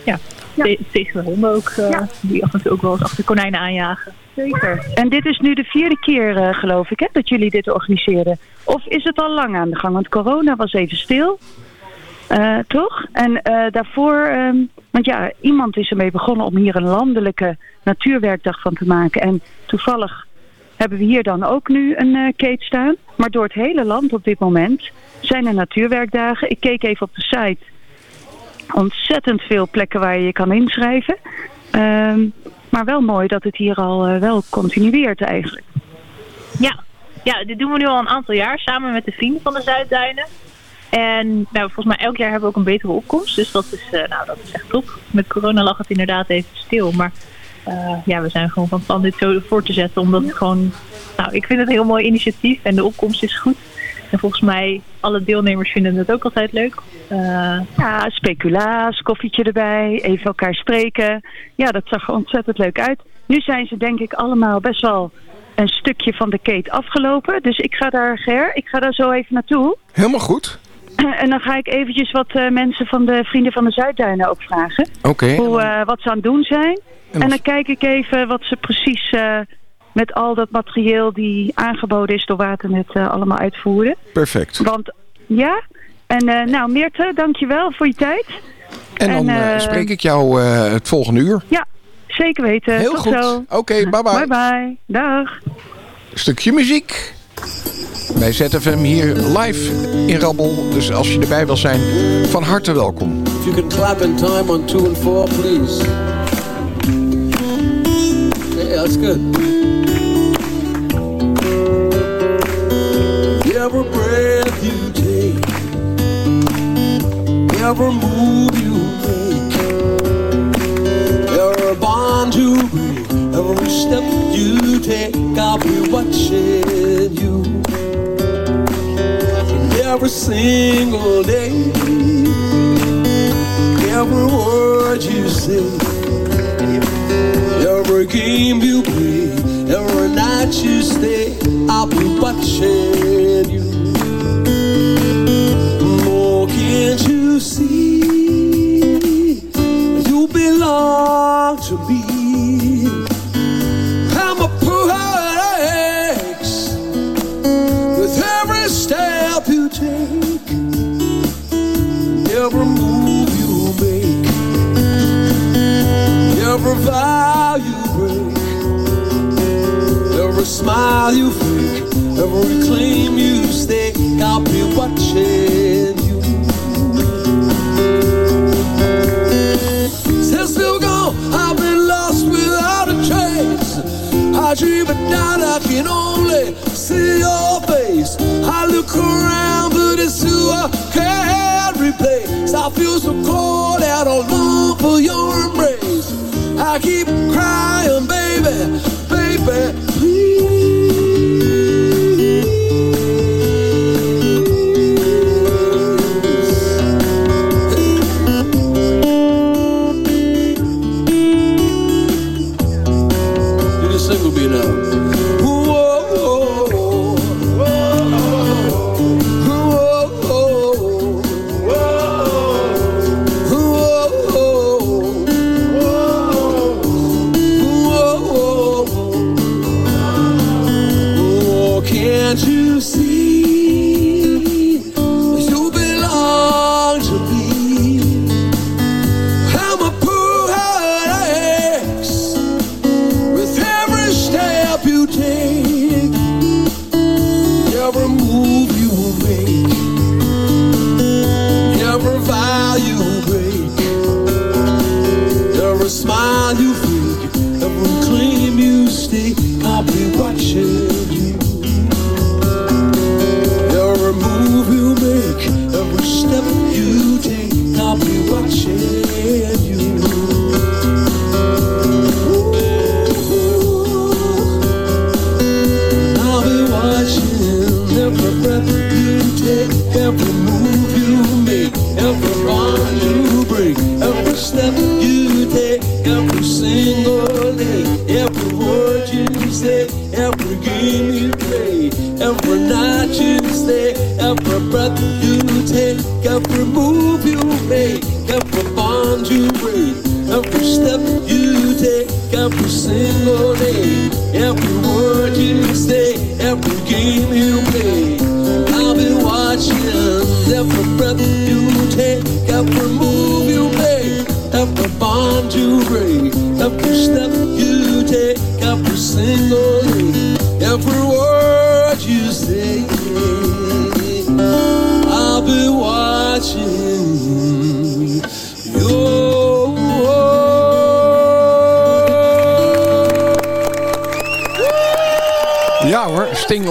ja. te- tegen de honden ook, eh, die af en toe ook wel eens achter konijnen aanjagen. Zeker. En dit is nu de vierde keer, eh, geloof ik, hè, dat jullie dit organiseren. Of is het al lang aan de gang? Want corona was even stil, Eh, toch? En eh, daarvoor, ehm, want ja, iemand is ermee begonnen om hier een landelijke natuurwerkdag van te maken. En toevallig hebben we hier dan ook nu een uh, kate staan. Maar door het hele land op dit moment zijn er natuurwerkdagen. Ik keek even op de site. Ontzettend veel plekken waar je je kan inschrijven. Ehm, maar wel mooi dat het hier al uh, wel continueert eigenlijk. Ja. ja, dit doen we nu al een aantal jaar samen met de vrienden van de Zuidduinen. En nou, volgens mij elk jaar hebben we ook een betere opkomst. Dus dat is, uh, nou, dat is echt top. Met corona lag het inderdaad even stil. Maar uh, ja, we zijn gewoon van plan dit zo voor te zetten. Omdat het gewoon, nou, ik vind het een heel mooi initiatief. En de opkomst is goed. En volgens mij, alle deelnemers vinden het ook altijd leuk. Uh, ja, speculaas, koffietje erbij, even elkaar spreken. Ja, dat zag er ontzettend leuk uit. Nu zijn ze denk ik allemaal best wel een stukje van de kate afgelopen. Dus ik ga daar, Ger, ik ga daar zo even naartoe. Helemaal goed. En dan ga ik eventjes wat uh, mensen van de Vrienden van de Zuidduinen ook vragen. Oké. Okay. Hoe, uh, wat ze aan het doen zijn. En, en dan kijk ik even wat ze precies uh, met al dat materieel die aangeboden is door Waternet allemaal uitvoeren. Perfect. Want ja, en nou Meerte, dankjewel voor je tijd. En dan en, spreek ik jou het volgende uur. Ja, zeker weten. Heel Tot goed. Oké, okay, bye bye. Bye bye. Dag. Stukje muziek. Bij ZFM hier live in Rabbel. Dus als je erbij wil zijn, van harte welkom. If you can clap in time on two and four, please. Yeah, that's good. Every breath you take, every move you make, every bond you break, every step you take, I'll be watching you. every single day. Every word you say, every game you play, every night you stay, I'll be watching you. Vow you break, every smile you fake, every claim you stake, I'll be watching you. Since you gone, I've been lost without a trace. I dream at night, I can only see your face. I look around, but it's who I can't replace. I feel so cold out, I long for your embrace. I keep crying, baby,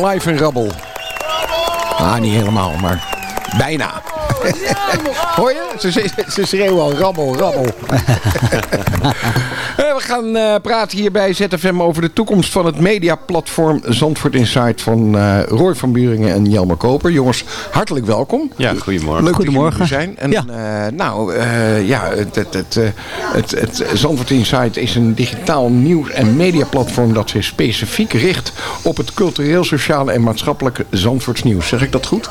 live en rabbel. Ah, niet helemaal, maar bijna. Hoor je? Ze, ze, ze schreeuwen al rabbel, rabbel. We gaan eh, praten hier bij ZFM over de toekomst van het mediaplatform Zandvoort Insight van eh, Roy van Buringen en Jelmer Koper. Jongens, hartelijk welkom. Ja, goedemorgen. Leuk Goedemorgen. dat jullie er zijn. En, eh, nou, eh, ja, het, het, het, het, het Zandvoort Insight is een digitaal nieuws- en mediaplatform dat zich specifiek richt op het cultureel, sociale en maatschappelijke Zandvoorts nieuws. Zeg ik dat goed?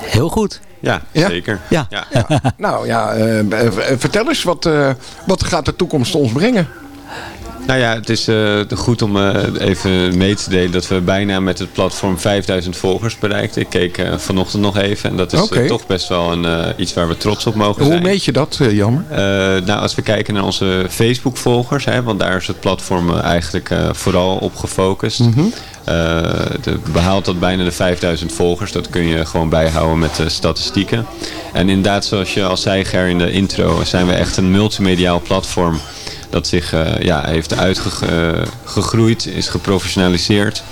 Heel goed. Ja, Ja? zeker. Ja. Nou ja, eh, eh, vertel eens, wat, eh, wat gaat de toekomst ons brengen? Nou ja, het is eh, goed om eh, even mee te delen dat we bijna met het platform 5000 volgers bereikten. Ik keek eh, vanochtend nog even en dat is toch best wel een, iets waar we trots op mogen Hoe zijn. meet je dat, Jammer? Nou, als we kijken naar onze Facebook-volgers, want daar is het platform eigenlijk vooral op gefocust. Eh, de, behaalt dat bijna de 5000 volgers. Dat kun je gewoon bijhouden met de statistieken. En inderdaad, zoals je al zei, Ger, in de intro, zijn we echt een multimediaal platform dat zich eh, ja, heeft uitgegroeid, is geprofessionaliseerd.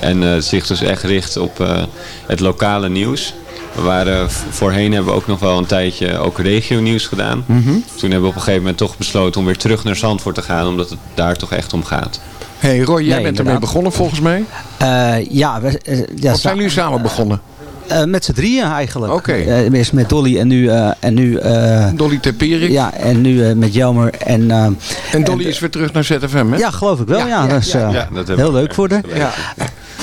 En eh, zich dus echt richt op eh, het lokale nieuws. We waren, voorheen hebben we ook nog wel een tijdje ook regionieuws gedaan. Mhm. Toen hebben we op een gegeven moment toch besloten om weer terug naar Zandvoort te gaan. Omdat het daar toch echt om gaat. hey Roy, jij Nee, bent ermee begonnen volgens mij. Eh, ja, we, eh, ja, Of zijn jullie samen begonnen? Eh, met z'n drieën eigenlijk. Oké. Eh, eerst met Dolly en nu... eh, en nu eh, Dolly Teperik. Ja, en nu eh, met Jelmer. En, En Dolly is weer terug naar ZFM, hè? Ja, geloof ik wel. Ja, dat is eh, heel leuk voor haar.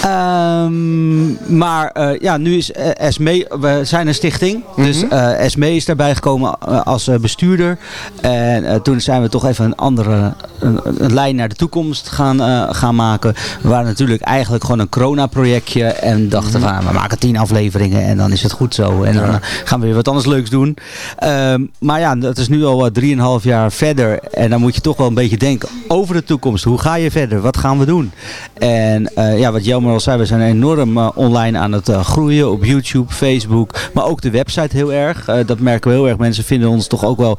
Ehm, maar eh, ja, nu is eh, Esme, we zijn een stichting. Dus Mhm. eh Esme is daarbij gekomen als bestuurder. En toen zijn we toch even een andere een, een lijn naar de toekomst gaan, gaan maken. We waren natuurlijk eigenlijk gewoon een corona-projectje. En dachten Mhm. van, we maken tien afleveringen en dan is het goed zo. En dan gaan we weer wat anders leuks doen. Ehm, maar ja, dat is nu al drieënhalf jaar verder. En dan moet je toch wel een beetje denken over de toekomst. Hoe ga je verder? Wat gaan we doen? En ja, wat Jelmer al zei, we zijn enorm eh, online aan het eh, groeien op YouTube, Facebook, maar ook de website heel erg. Eh, dat merken we heel erg. Mensen vinden ons toch ook wel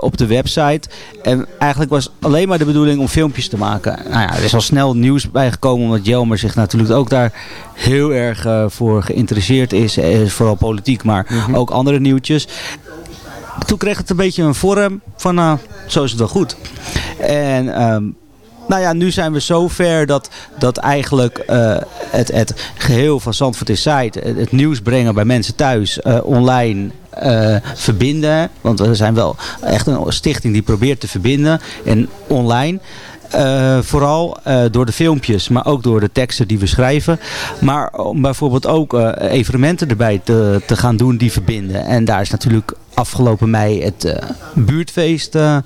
op de website. En eigenlijk was alleen maar de bedoeling om filmpjes te maken. Nou ja, er is al snel nieuws bijgekomen, omdat Jelmer zich natuurlijk ook daar heel erg voor geïnteresseerd is. Vooral politiek, maar ook andere nieuwtjes toen kreeg het een beetje een vorm van, nou, zo is het wel goed. En ehm, nou ja, nu zijn we zo ver dat, dat eigenlijk eh, het, het geheel van Zandvoort Insight, het, het nieuws brengen bij mensen thuis, eh, online eh, verbinden. Want we zijn wel echt een stichting die probeert te verbinden en online. Vooral door de filmpjes, maar ook door de teksten die we schrijven. Maar om bijvoorbeeld ook evenementen erbij te, te gaan doen die verbinden. En daar is natuurlijk afgelopen mei het buurtfeest Ja.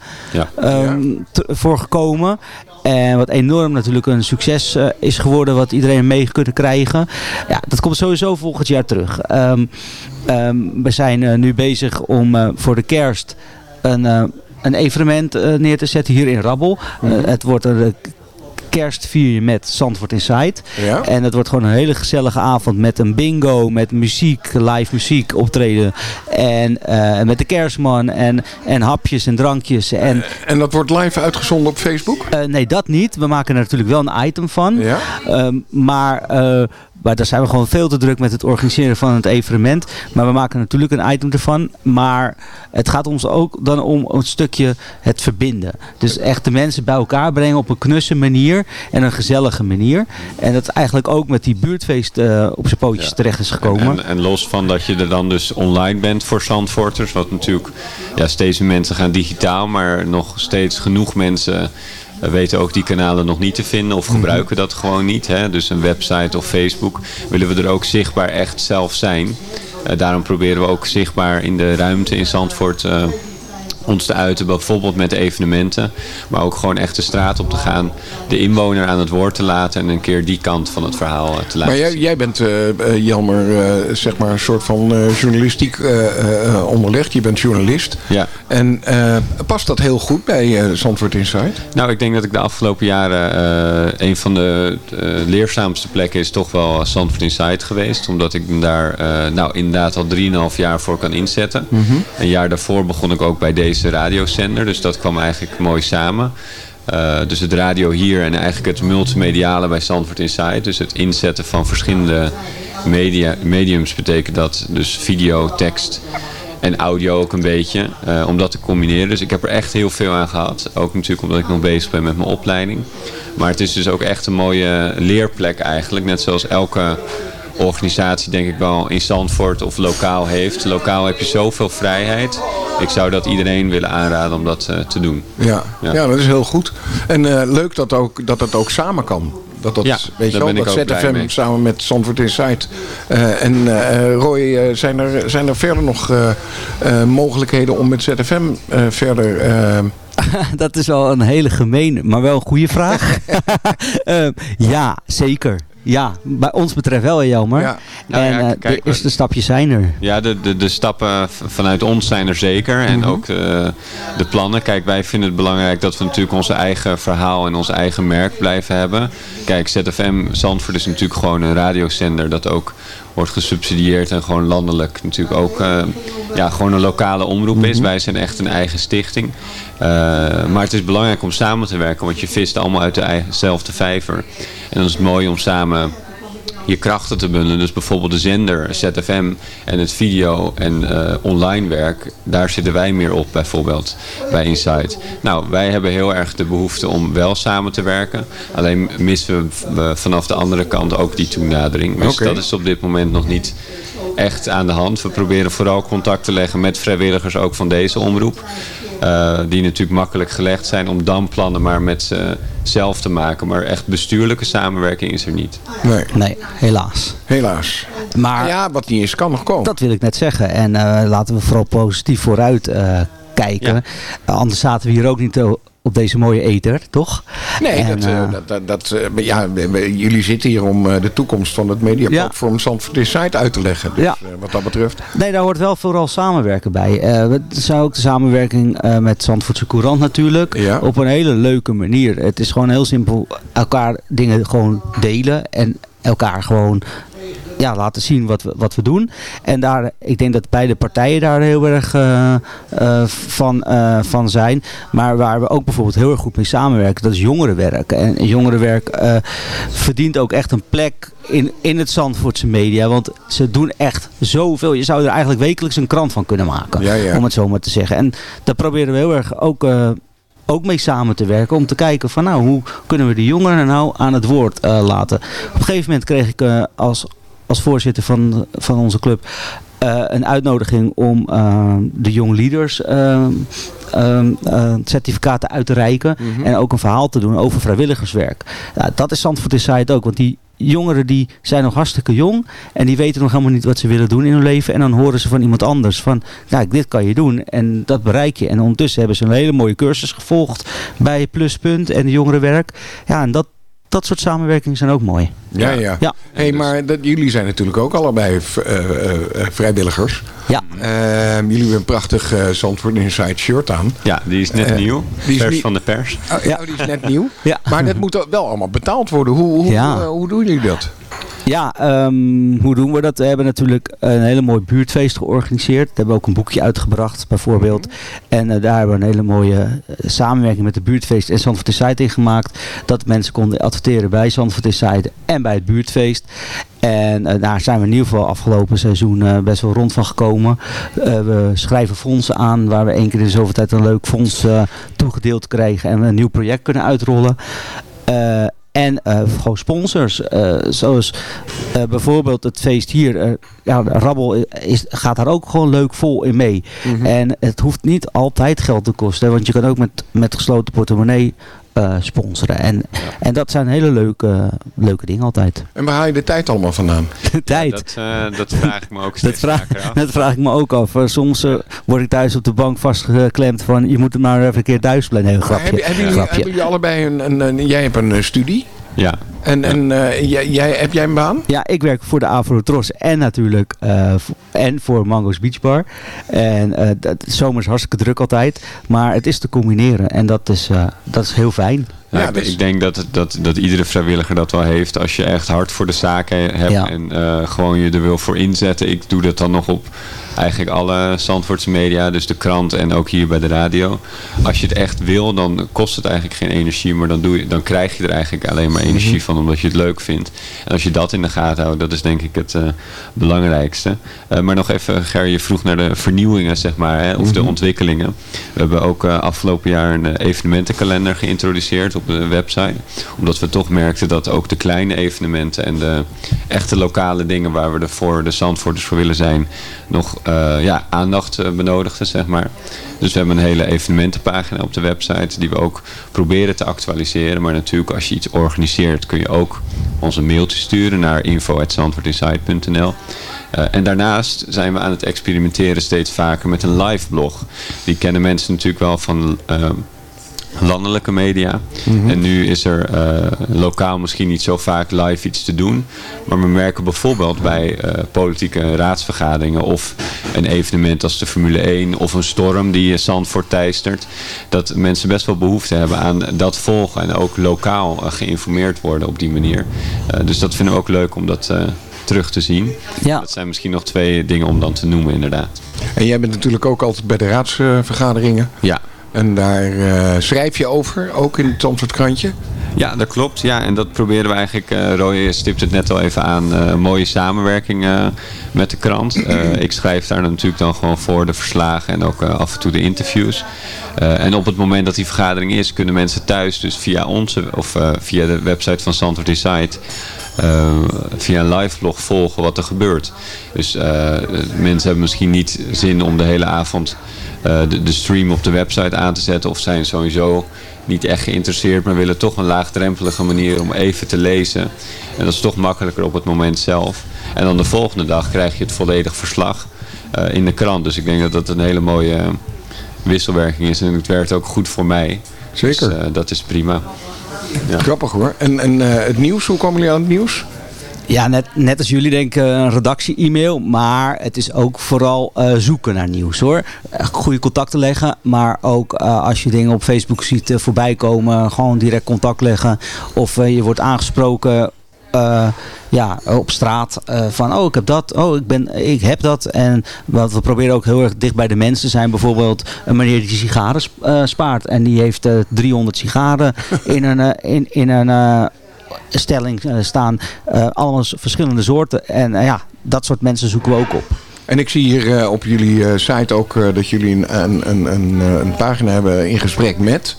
ehm, te- voor gekomen. En wat enorm natuurlijk een succes eh, is geworden, wat iedereen mee kunnen krijgen. Ja, dat komt sowieso volgend jaar terug. Ehm, ehm, we zijn eh, nu bezig om eh, voor de kerst een, een evenement neer te zetten hier in Rabbel. Eh, het wordt een eh, kerstvier met Zandvoort Insight. Ja. En het wordt gewoon een hele gezellige avond met een bingo, met muziek, live muziek optreden. En eh, met de kerstman en, en hapjes en drankjes. En, En dat wordt live uitgezonden op Facebook? Eh, nee, dat niet. We maken er natuurlijk wel een item van. Ja. Ehm, maar, eh, maar daar zijn we gewoon veel te druk met het organiseren van het evenement. Maar we maken natuurlijk een item ervan. Maar het gaat ons ook dan om een stukje het verbinden. Dus echt de mensen bij elkaar brengen op een knusse manier en een gezellige manier. En dat eigenlijk ook met die buurtfeest eh, op zijn pootjes terecht is gekomen. En, en los van dat je er dan dus online bent voor Zandvoorters. Wat natuurlijk, ja, steeds meer mensen gaan digitaal. Maar nog steeds genoeg mensen eh, weten ook die kanalen nog niet te vinden. Of gebruiken dat gewoon niet. Hè? Dus een website of Facebook. Willen we er ook zichtbaar echt zelf zijn. Eh, daarom proberen we ook zichtbaar in de ruimte in Zandvoort... ons te uiten, bijvoorbeeld met evenementen. Maar ook gewoon echt de straat op te gaan. De inwoner aan het woord te laten. En een keer die kant van het verhaal eh, te laten Maar jij, zien. jij bent, eh, Jelmer, zeg maar een soort van journalistiek onderlegd. Je bent journalist. Ja. En past dat heel goed bij Zandvoort Insight? Nou, ik denk dat ik de afgelopen jaren een van de leerzaamste plekken is toch wel Zandvoort Insight geweest. Omdat ik me daar nou inderdaad al 3,5 jaar voor kan inzetten. Mhm. Een jaar daarvoor begon ik ook bij deze radiozender. Dus dat kwam eigenlijk mooi samen. Eh, dus het radio hier en eigenlijk het multimediale bij Stanford Inside. Dus het inzetten van verschillende media, mediums betekent dat. Dus video, tekst en audio ook een beetje. eh, om dat te combineren. Dus ik heb er echt heel veel aan gehad. Ook natuurlijk omdat ik nog bezig ben met mijn opleiding. Maar het is dus ook echt een mooie leerplek eigenlijk. Net zoals elke organisatie denk ik wel in Zandvoort of lokaal heeft. Lokaal heb je zoveel vrijheid. Ik zou dat iedereen willen aanraden om dat eh, te doen. Ja. Ja. dat is heel goed. En eh, leuk dat, ook, dat het ook samen kan. Dat dat, Ja, weet je daar wel, ben ik dat ook blij ZFM mee. samen met Zandvoort Insight. Eh en eh, Roy, zijn, er, zijn er verder nog eh, eh, mogelijkheden om met ZFM eh, verder... dat is wel een hele gemene, maar wel een goede vraag. Ja, zeker. Ja, bij ons betreft wel, hè, Jelmer. Ja. Nou en ja, eh, kijk, de eerste stapjes zijn er. Ja, de, de, de stappen vanuit ons zijn er zeker. En Mhm. ook de, de plannen. Kijk, wij vinden het belangrijk dat we natuurlijk onze eigen verhaal en ons eigen merk blijven hebben. Kijk, ZFM Zandvoort is natuurlijk gewoon een radiozender dat ook wordt gesubsidieerd en gewoon landelijk natuurlijk ook eh, ja, gewoon een lokale omroep is. Wij zijn echt een eigen stichting. Eh, maar het is belangrijk om samen te werken, want je vist allemaal uit dezelfde vijver. En dan is het mooi om samen je krachten te bundelen. Dus bijvoorbeeld de zender, ZFM en het video en eh, online werk. Daar zitten wij meer op bijvoorbeeld bij Insight. Nou, wij hebben heel erg de behoefte om wel samen te werken. Alleen missen we we vanaf de andere kant ook die toenadering. Dus dat is op dit moment nog niet echt aan de hand. We proberen vooral contact te leggen met vrijwilligers ook van deze omroep. Eh, die natuurlijk makkelijk gelegd zijn om damplannen maar met ze zelf te maken. Maar echt bestuurlijke samenwerking is er niet. nee. Nee, helaas. Helaas. Maar ja, wat niet is, kan nog komen. Dat wil ik net zeggen. En eh, laten we vooral positief vooruit eh, kijken. Anders zaten we hier ook niet op deze mooie ether, toch? Nee, En, dat, eh, eh, dat, dat, dat, eh, ja, jullie zitten hier om de toekomst van het mediaplatform Zandvoort Insight uit te leggen. Dus Ja. wat dat betreft. Nee, daar hoort wel vooral samenwerken bij. We zijn ook de samenwerking met Zandvoortse Courant natuurlijk. Op een hele leuke manier. Het is gewoon heel simpel elkaar dingen gewoon delen. En elkaar gewoon ja, laten zien wat we, wat we doen. En daar, ik denk dat beide partijen daar heel erg eh, eh, van, eh, van zijn. Maar waar we ook bijvoorbeeld heel erg goed mee samenwerken, dat is jongerenwerk. En jongerenwerk verdient ook echt een plek in, in het Zandvoortse media. Want ze doen echt zoveel. Je zou er eigenlijk wekelijks een krant van kunnen maken. Ja, ja. Om het zo maar te zeggen. En daar proberen we heel erg ook... ook mee samen te werken om te kijken van nou hoe kunnen we de jongeren nou aan het woord laten. Op een gegeven moment kreeg ik eh, als, als voorzitter van, van onze club eh, een uitnodiging om eh, de Young Leaders eh, certificaten uit te reiken. En ook een verhaal te doen over vrijwilligerswerk. Ja, dat is Zandvoort Inside ook. Want die jongeren die zijn nog hartstikke jong. En die weten nog helemaal niet wat ze willen doen in hun leven. En dan horen ze van iemand anders van, kijk dit kan je doen. En dat bereik je. En ondertussen hebben ze een hele mooie cursus gevolgd bij Pluspunt en de jongerenwerk. Ja, en dat, dat soort samenwerkingen zijn ook mooi. Ja, ja. Ja. Hey, maar dat, jullie zijn natuurlijk ook allebei eh, eh, eh, vrijwilligers. Ja. Ehm, jullie hebben een prachtig eh Zandvoort Inside shirt aan. Ja, die is net nieuw. die is niet- van de pers. Oh, ja, die is net nieuw. Ja. Maar dat moet wel allemaal betaald worden. Hoe, hoe, Ja. hoe doen jullie dat? Ja, ehm, hoe doen we dat? We hebben natuurlijk een hele mooi buurtfeest georganiseerd. We hebben ook een boekje uitgebracht, bijvoorbeeld. En eh, daar hebben we een hele mooie eh, samenwerking met de buurtfeest en Zandvoort Inside in gemaakt. Dat mensen konden adverteren bij Zandvoort Inside en bij het buurtfeest. En eh, daar zijn we in ieder geval afgelopen seizoen best wel rond van gekomen. We schrijven fondsen aan waar we één keer in zoveel tijd een leuk fonds toegedeeld krijgen. En we een nieuw project kunnen uitrollen. En eh, gewoon sponsors. eh, zoals eh, bijvoorbeeld het feest hier. ja, Rabbel is, gaat daar ook gewoon leuk vol in mee. En het hoeft niet altijd geld te kosten. Want je kan ook met, met gesloten portemonnee eh, sponsoren. En, en dat zijn hele leuke, leuke dingen altijd. En waar haal je de tijd allemaal vandaan? De tijd. Dat, eh, dat vraag ik me ook Dat vraag, vaker af. dat vraag ik me ook af. Eh, Soms word ik thuis op de bank vastgeklemd van je moet het maar even een keer thuis blijven. Maar grapje. hebben, hebben, jullie, grapje. hebben jullie allebei een, een, een- Jij hebt een studie. Ja. En, en eh, jij, jij, heb jij een baan? Ja, ik werk voor de Avrotros en natuurlijk eh, en voor Mango's Beach Bar. En eh dat, de zomer is hartstikke druk altijd. Maar het is te combineren en dat is, eh, dat is heel fijn. Ja, ik, dus- ik denk dat, dat, dat iedere vrijwilliger dat wel heeft. Als je echt hard voor de zaken hebt Ja. en eh, gewoon je er wil voor inzetten. Ik doe dat dan nog op eigenlijk alle Zandvoortse media, dus de krant en ook hier bij de radio. Als je het echt wil, dan kost het eigenlijk geen energie, maar dan, doe je, dan krijg je er eigenlijk alleen maar energie Mhm. van omdat je het leuk vindt. En als je dat in de gaten houdt, dat is denk ik het eh, belangrijkste. Eh, maar nog even, Ger, je vroeg naar de vernieuwingen, zeg maar, hè, of de Mhm. ontwikkelingen. We hebben ook afgelopen jaar een evenementenkalender geïntroduceerd op de website. Omdat we toch merkten dat ook de kleine evenementen en de echte lokale dingen waar we er voor de Zandvoorters voor willen zijn, nog eh, ja, aandacht eh, benodigden, zeg maar. Dus we hebben een hele evenementenpagina op de website die we ook proberen te actualiseren. Maar natuurlijk als je iets organiseert kun je ook ons een mailtje sturen naar info.zandvoortinsight.nl eh, en daarnaast zijn we aan het experimenteren steeds vaker met een live blog. Die kennen mensen natuurlijk wel van landelijke media. Mhm. En nu is er eh, lokaal misschien niet zo vaak live iets te doen. Maar we merken bijvoorbeeld bij eh, politieke raadsvergaderingen of een evenement als de Formule 1 of een storm die eh, Zandvoort teistert. Dat mensen best wel behoefte hebben aan dat volgen en ook lokaal geïnformeerd worden op die manier. Eh, dus dat vinden we ook leuk om dat eh, terug te zien. Ja. Dat zijn misschien nog twee dingen om dan te noemen inderdaad. En jij bent natuurlijk ook altijd bij de raadsvergaderingen. Ja. En daar eh, schrijf je over, ook in het Zandvoort krantje. Ja, dat klopt. Ja, en dat proberen we eigenlijk, eh Roy stipt het net al even aan, eh, mooie samenwerking eh, met de krant. Ik schrijf daar natuurlijk dan gewoon voor de verslagen en ook af en toe de interviews. En op het moment dat die vergadering is, kunnen mensen thuis dus via onze of via de website van Zandvoort Insight eh, via een live blog volgen wat er gebeurt. Dus mensen hebben misschien niet zin om de hele avond de stream op de website aan te zetten of zijn sowieso niet echt geïnteresseerd, maar willen toch een laagdrempelige manier om even te lezen. En dat is toch makkelijker op het moment zelf. En dan de volgende dag krijg je het volledig verslag eh, in de krant. Dus ik denk dat dat een hele mooie wisselwerking is. En het werkt ook goed voor mij. Zeker. Dus, eh, dat is prima. Ja. Grappig hoor. En, en eh, het nieuws, hoe komen jullie aan het nieuws? Ja, net, net als jullie denk ik eh, een redactie-e-mail. Maar het is ook vooral eh, zoeken naar nieuws hoor. Eh, Goede contacten leggen. Maar ook als je dingen op Facebook ziet voorbij komen. Gewoon direct contact leggen. Of je wordt aangesproken ja, op straat. van oh ik heb dat. Oh ik, ben, ik heb dat. En wat we proberen ook heel erg dicht bij de mensen zijn. Bijvoorbeeld een meneer die sigaren sp- spaart. En die heeft eh 300 sigaren in een, in, in een stelling eh, staan. eh, allemaal verschillende soorten. En eh, ja, dat soort mensen zoeken we ook op. En ik zie hier eh, op jullie eh, site ook eh, dat jullie een, een, een, een, eh, een pagina hebben in gesprek met.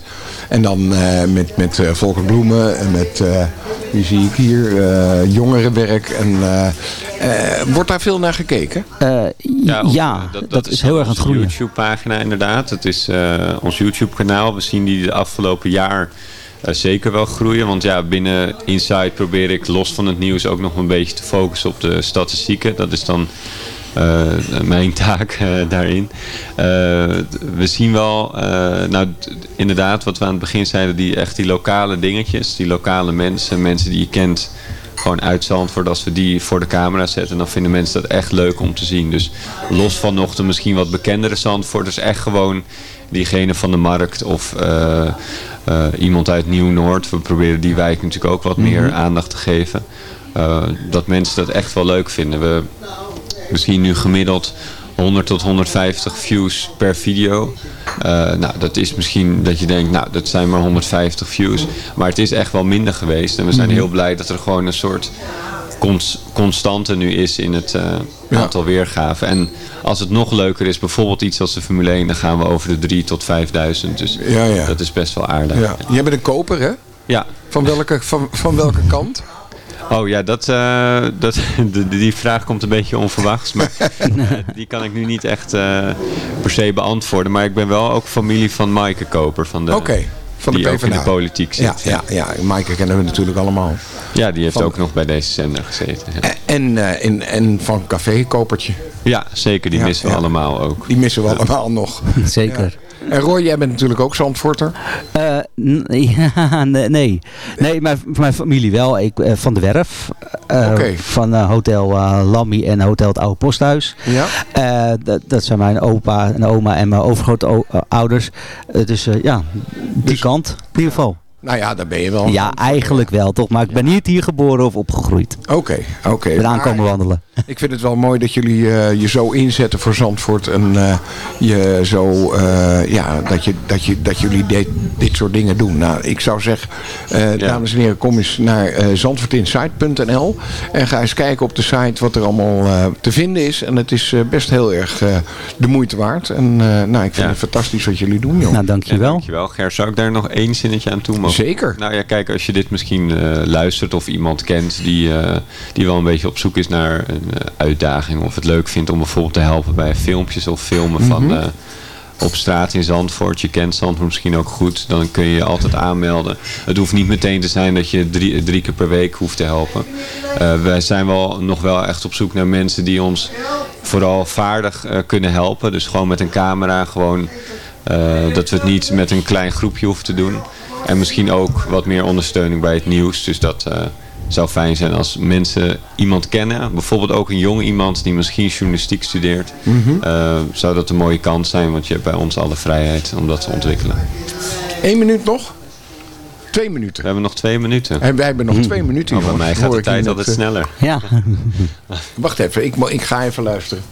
En dan eh, met, met eh, Volker Bloemen en met, eh, wie zie ik hier, eh, jongerenwerk. En, eh, eh, wordt daar veel naar gekeken? ja, dat, is heel erg aan het onze groeien. YouTube-pagina inderdaad. Het is eh, ons YouTube-kanaal. We zien die de afgelopen jaar zeker wel groeien. Want ja, binnen Insight probeer ik los van het nieuws ook nog een beetje te focussen op de statistieken. Dat is dan eh, mijn taak eh, daarin. Eh, we zien wel, eh, nou inderdaad wat we aan het begin zeiden, die, echt die lokale dingetjes, die lokale mensen, mensen die je kent gewoon uit Zandvoort, als we die voor de camera zetten, dan vinden mensen dat echt leuk om te zien. Dus los van nog de misschien wat bekendere Zandvoorters, echt gewoon diegene van de markt of eh, eh, iemand uit Nieuw-Noord. We proberen die wijk natuurlijk ook wat meer Mhm. aandacht te geven. Eh, dat mensen dat echt wel leuk vinden. We, we zien nu gemiddeld 100 tot 150 views per video. Eh, nou, dat is misschien dat je denkt, nou, dat zijn maar 150 views. Maar het is echt wel minder geweest. En we zijn Mhm. heel blij dat er gewoon een soort cons- constante nu is in het eh, aantal weergaven. En als het nog leuker is, bijvoorbeeld iets als de Formule 1, dan gaan we over de 3 tot 5000. Dus Ja, ja. dat is best wel aardig. Ja. Jij bent een koper, hè? Ja. Van welke, van, van welke kant? Oh ja, dat, eh, dat, die vraag komt een beetje onverwachts. Maar die kan ik nu niet echt eh, per se beantwoorden. Maar ik ben wel ook familie van Maaike Koper. Van de, Oké, van de die ook in de politiek zit. Ja, ja, ja. Maaike kennen we natuurlijk allemaal. Ja, die heeft Van- ook nog bij deze zender gezeten. Ja, En, eh, en, en van Café Kopertje. Ja, zeker. Die Ja, missen we ja. allemaal ook. Die missen we allemaal nog. Zeker. En Roy, jij bent natuurlijk ook Zandvoorter. Ja, nee, nee. Nee, mijn, mijn familie wel. Ik, eh, van de Werf. Oké. Van Hotel Lammy en Hotel het Oude Posthuis. Ja. Dat, zijn mijn opa en oma en mijn overgrootouders. dus ja, die kant in ieder geval. Nou ja, daar ben je wel. Ja, eigenlijk wel toch. Maar ik ben niet hier geboren of opgegroeid. Oké, oké. Ik ben aankomen wandelen. Ik vind het wel mooi dat jullie eh, je zo inzetten voor Zandvoort. En eh, je zo, eh, ja, dat, je, dat, je, dat jullie dit, dit soort dingen doen. Nou, ik zou zeggen, eh, dames en heren, kom eens naar eh zandvoortinsight.nl. En ga eens kijken op de site wat er allemaal eh, te vinden is. En het is eh, best heel erg eh, de moeite waard. En eh, nou, ik vind Ja. het fantastisch wat jullie doen, joh. Nou, dankjewel. Ja, dankjewel, Ger. Zou ik daar nog één zinnetje aan toe mogen? Zeker. Nou ja, kijk, als je dit misschien eh, luistert of iemand kent die, eh, die wel een beetje op zoek is naar een eh, uitdaging of het leuk vindt om bijvoorbeeld te helpen bij filmpjes of filmen van Mhm. op straat in Zandvoort. Je kent Zandvoort misschien ook goed. Dan kun je je altijd aanmelden. Het hoeft niet meteen te zijn dat je drie, drie keer per week hoeft te helpen. Wij zijn wel nog wel echt op zoek naar mensen die ons vooral vaardig kunnen helpen. Dus gewoon met een camera, gewoon dat we het niet met een klein groepje hoeven te doen. En misschien ook wat meer ondersteuning bij het nieuws. Dus dat eh, zou fijn zijn als mensen iemand kennen. Bijvoorbeeld ook een jong iemand die misschien journalistiek studeert. Mhm. Eh, zou dat een mooie kans zijn, want je hebt bij ons alle vrijheid om dat te ontwikkelen. Eén minuut nog? Twee minuten. We hebben nog twee minuten. En wij hebben nog twee minuten. Oh, bij mij gaat de tijd altijd eh, sneller. Ja. Wacht even, ik, ik ga even luisteren.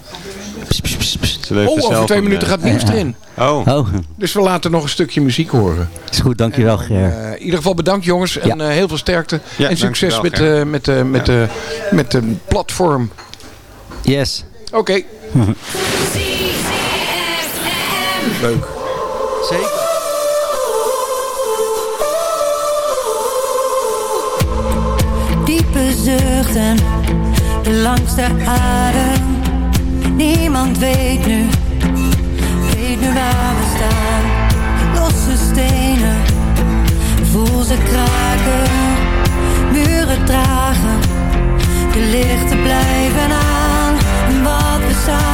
Oh, over twee minuten gaat nieuws erin. Oh. Oh, Dus we laten nog een stukje muziek horen. is goed. Dankjewel, Ger. Eh, in ieder geval bedankt jongens. En eh, heel veel sterkte. Ja, en succes met, eh, met, eh, met, met de platform. Yes. Oké. Leuk. Zeker. Diepe zuchten, de langste adem. Niemand weet nu, weet nu waar we staan. Losse stenen, voel ze kraken. Muren dragen, de lichten blijven aan. Wat we samen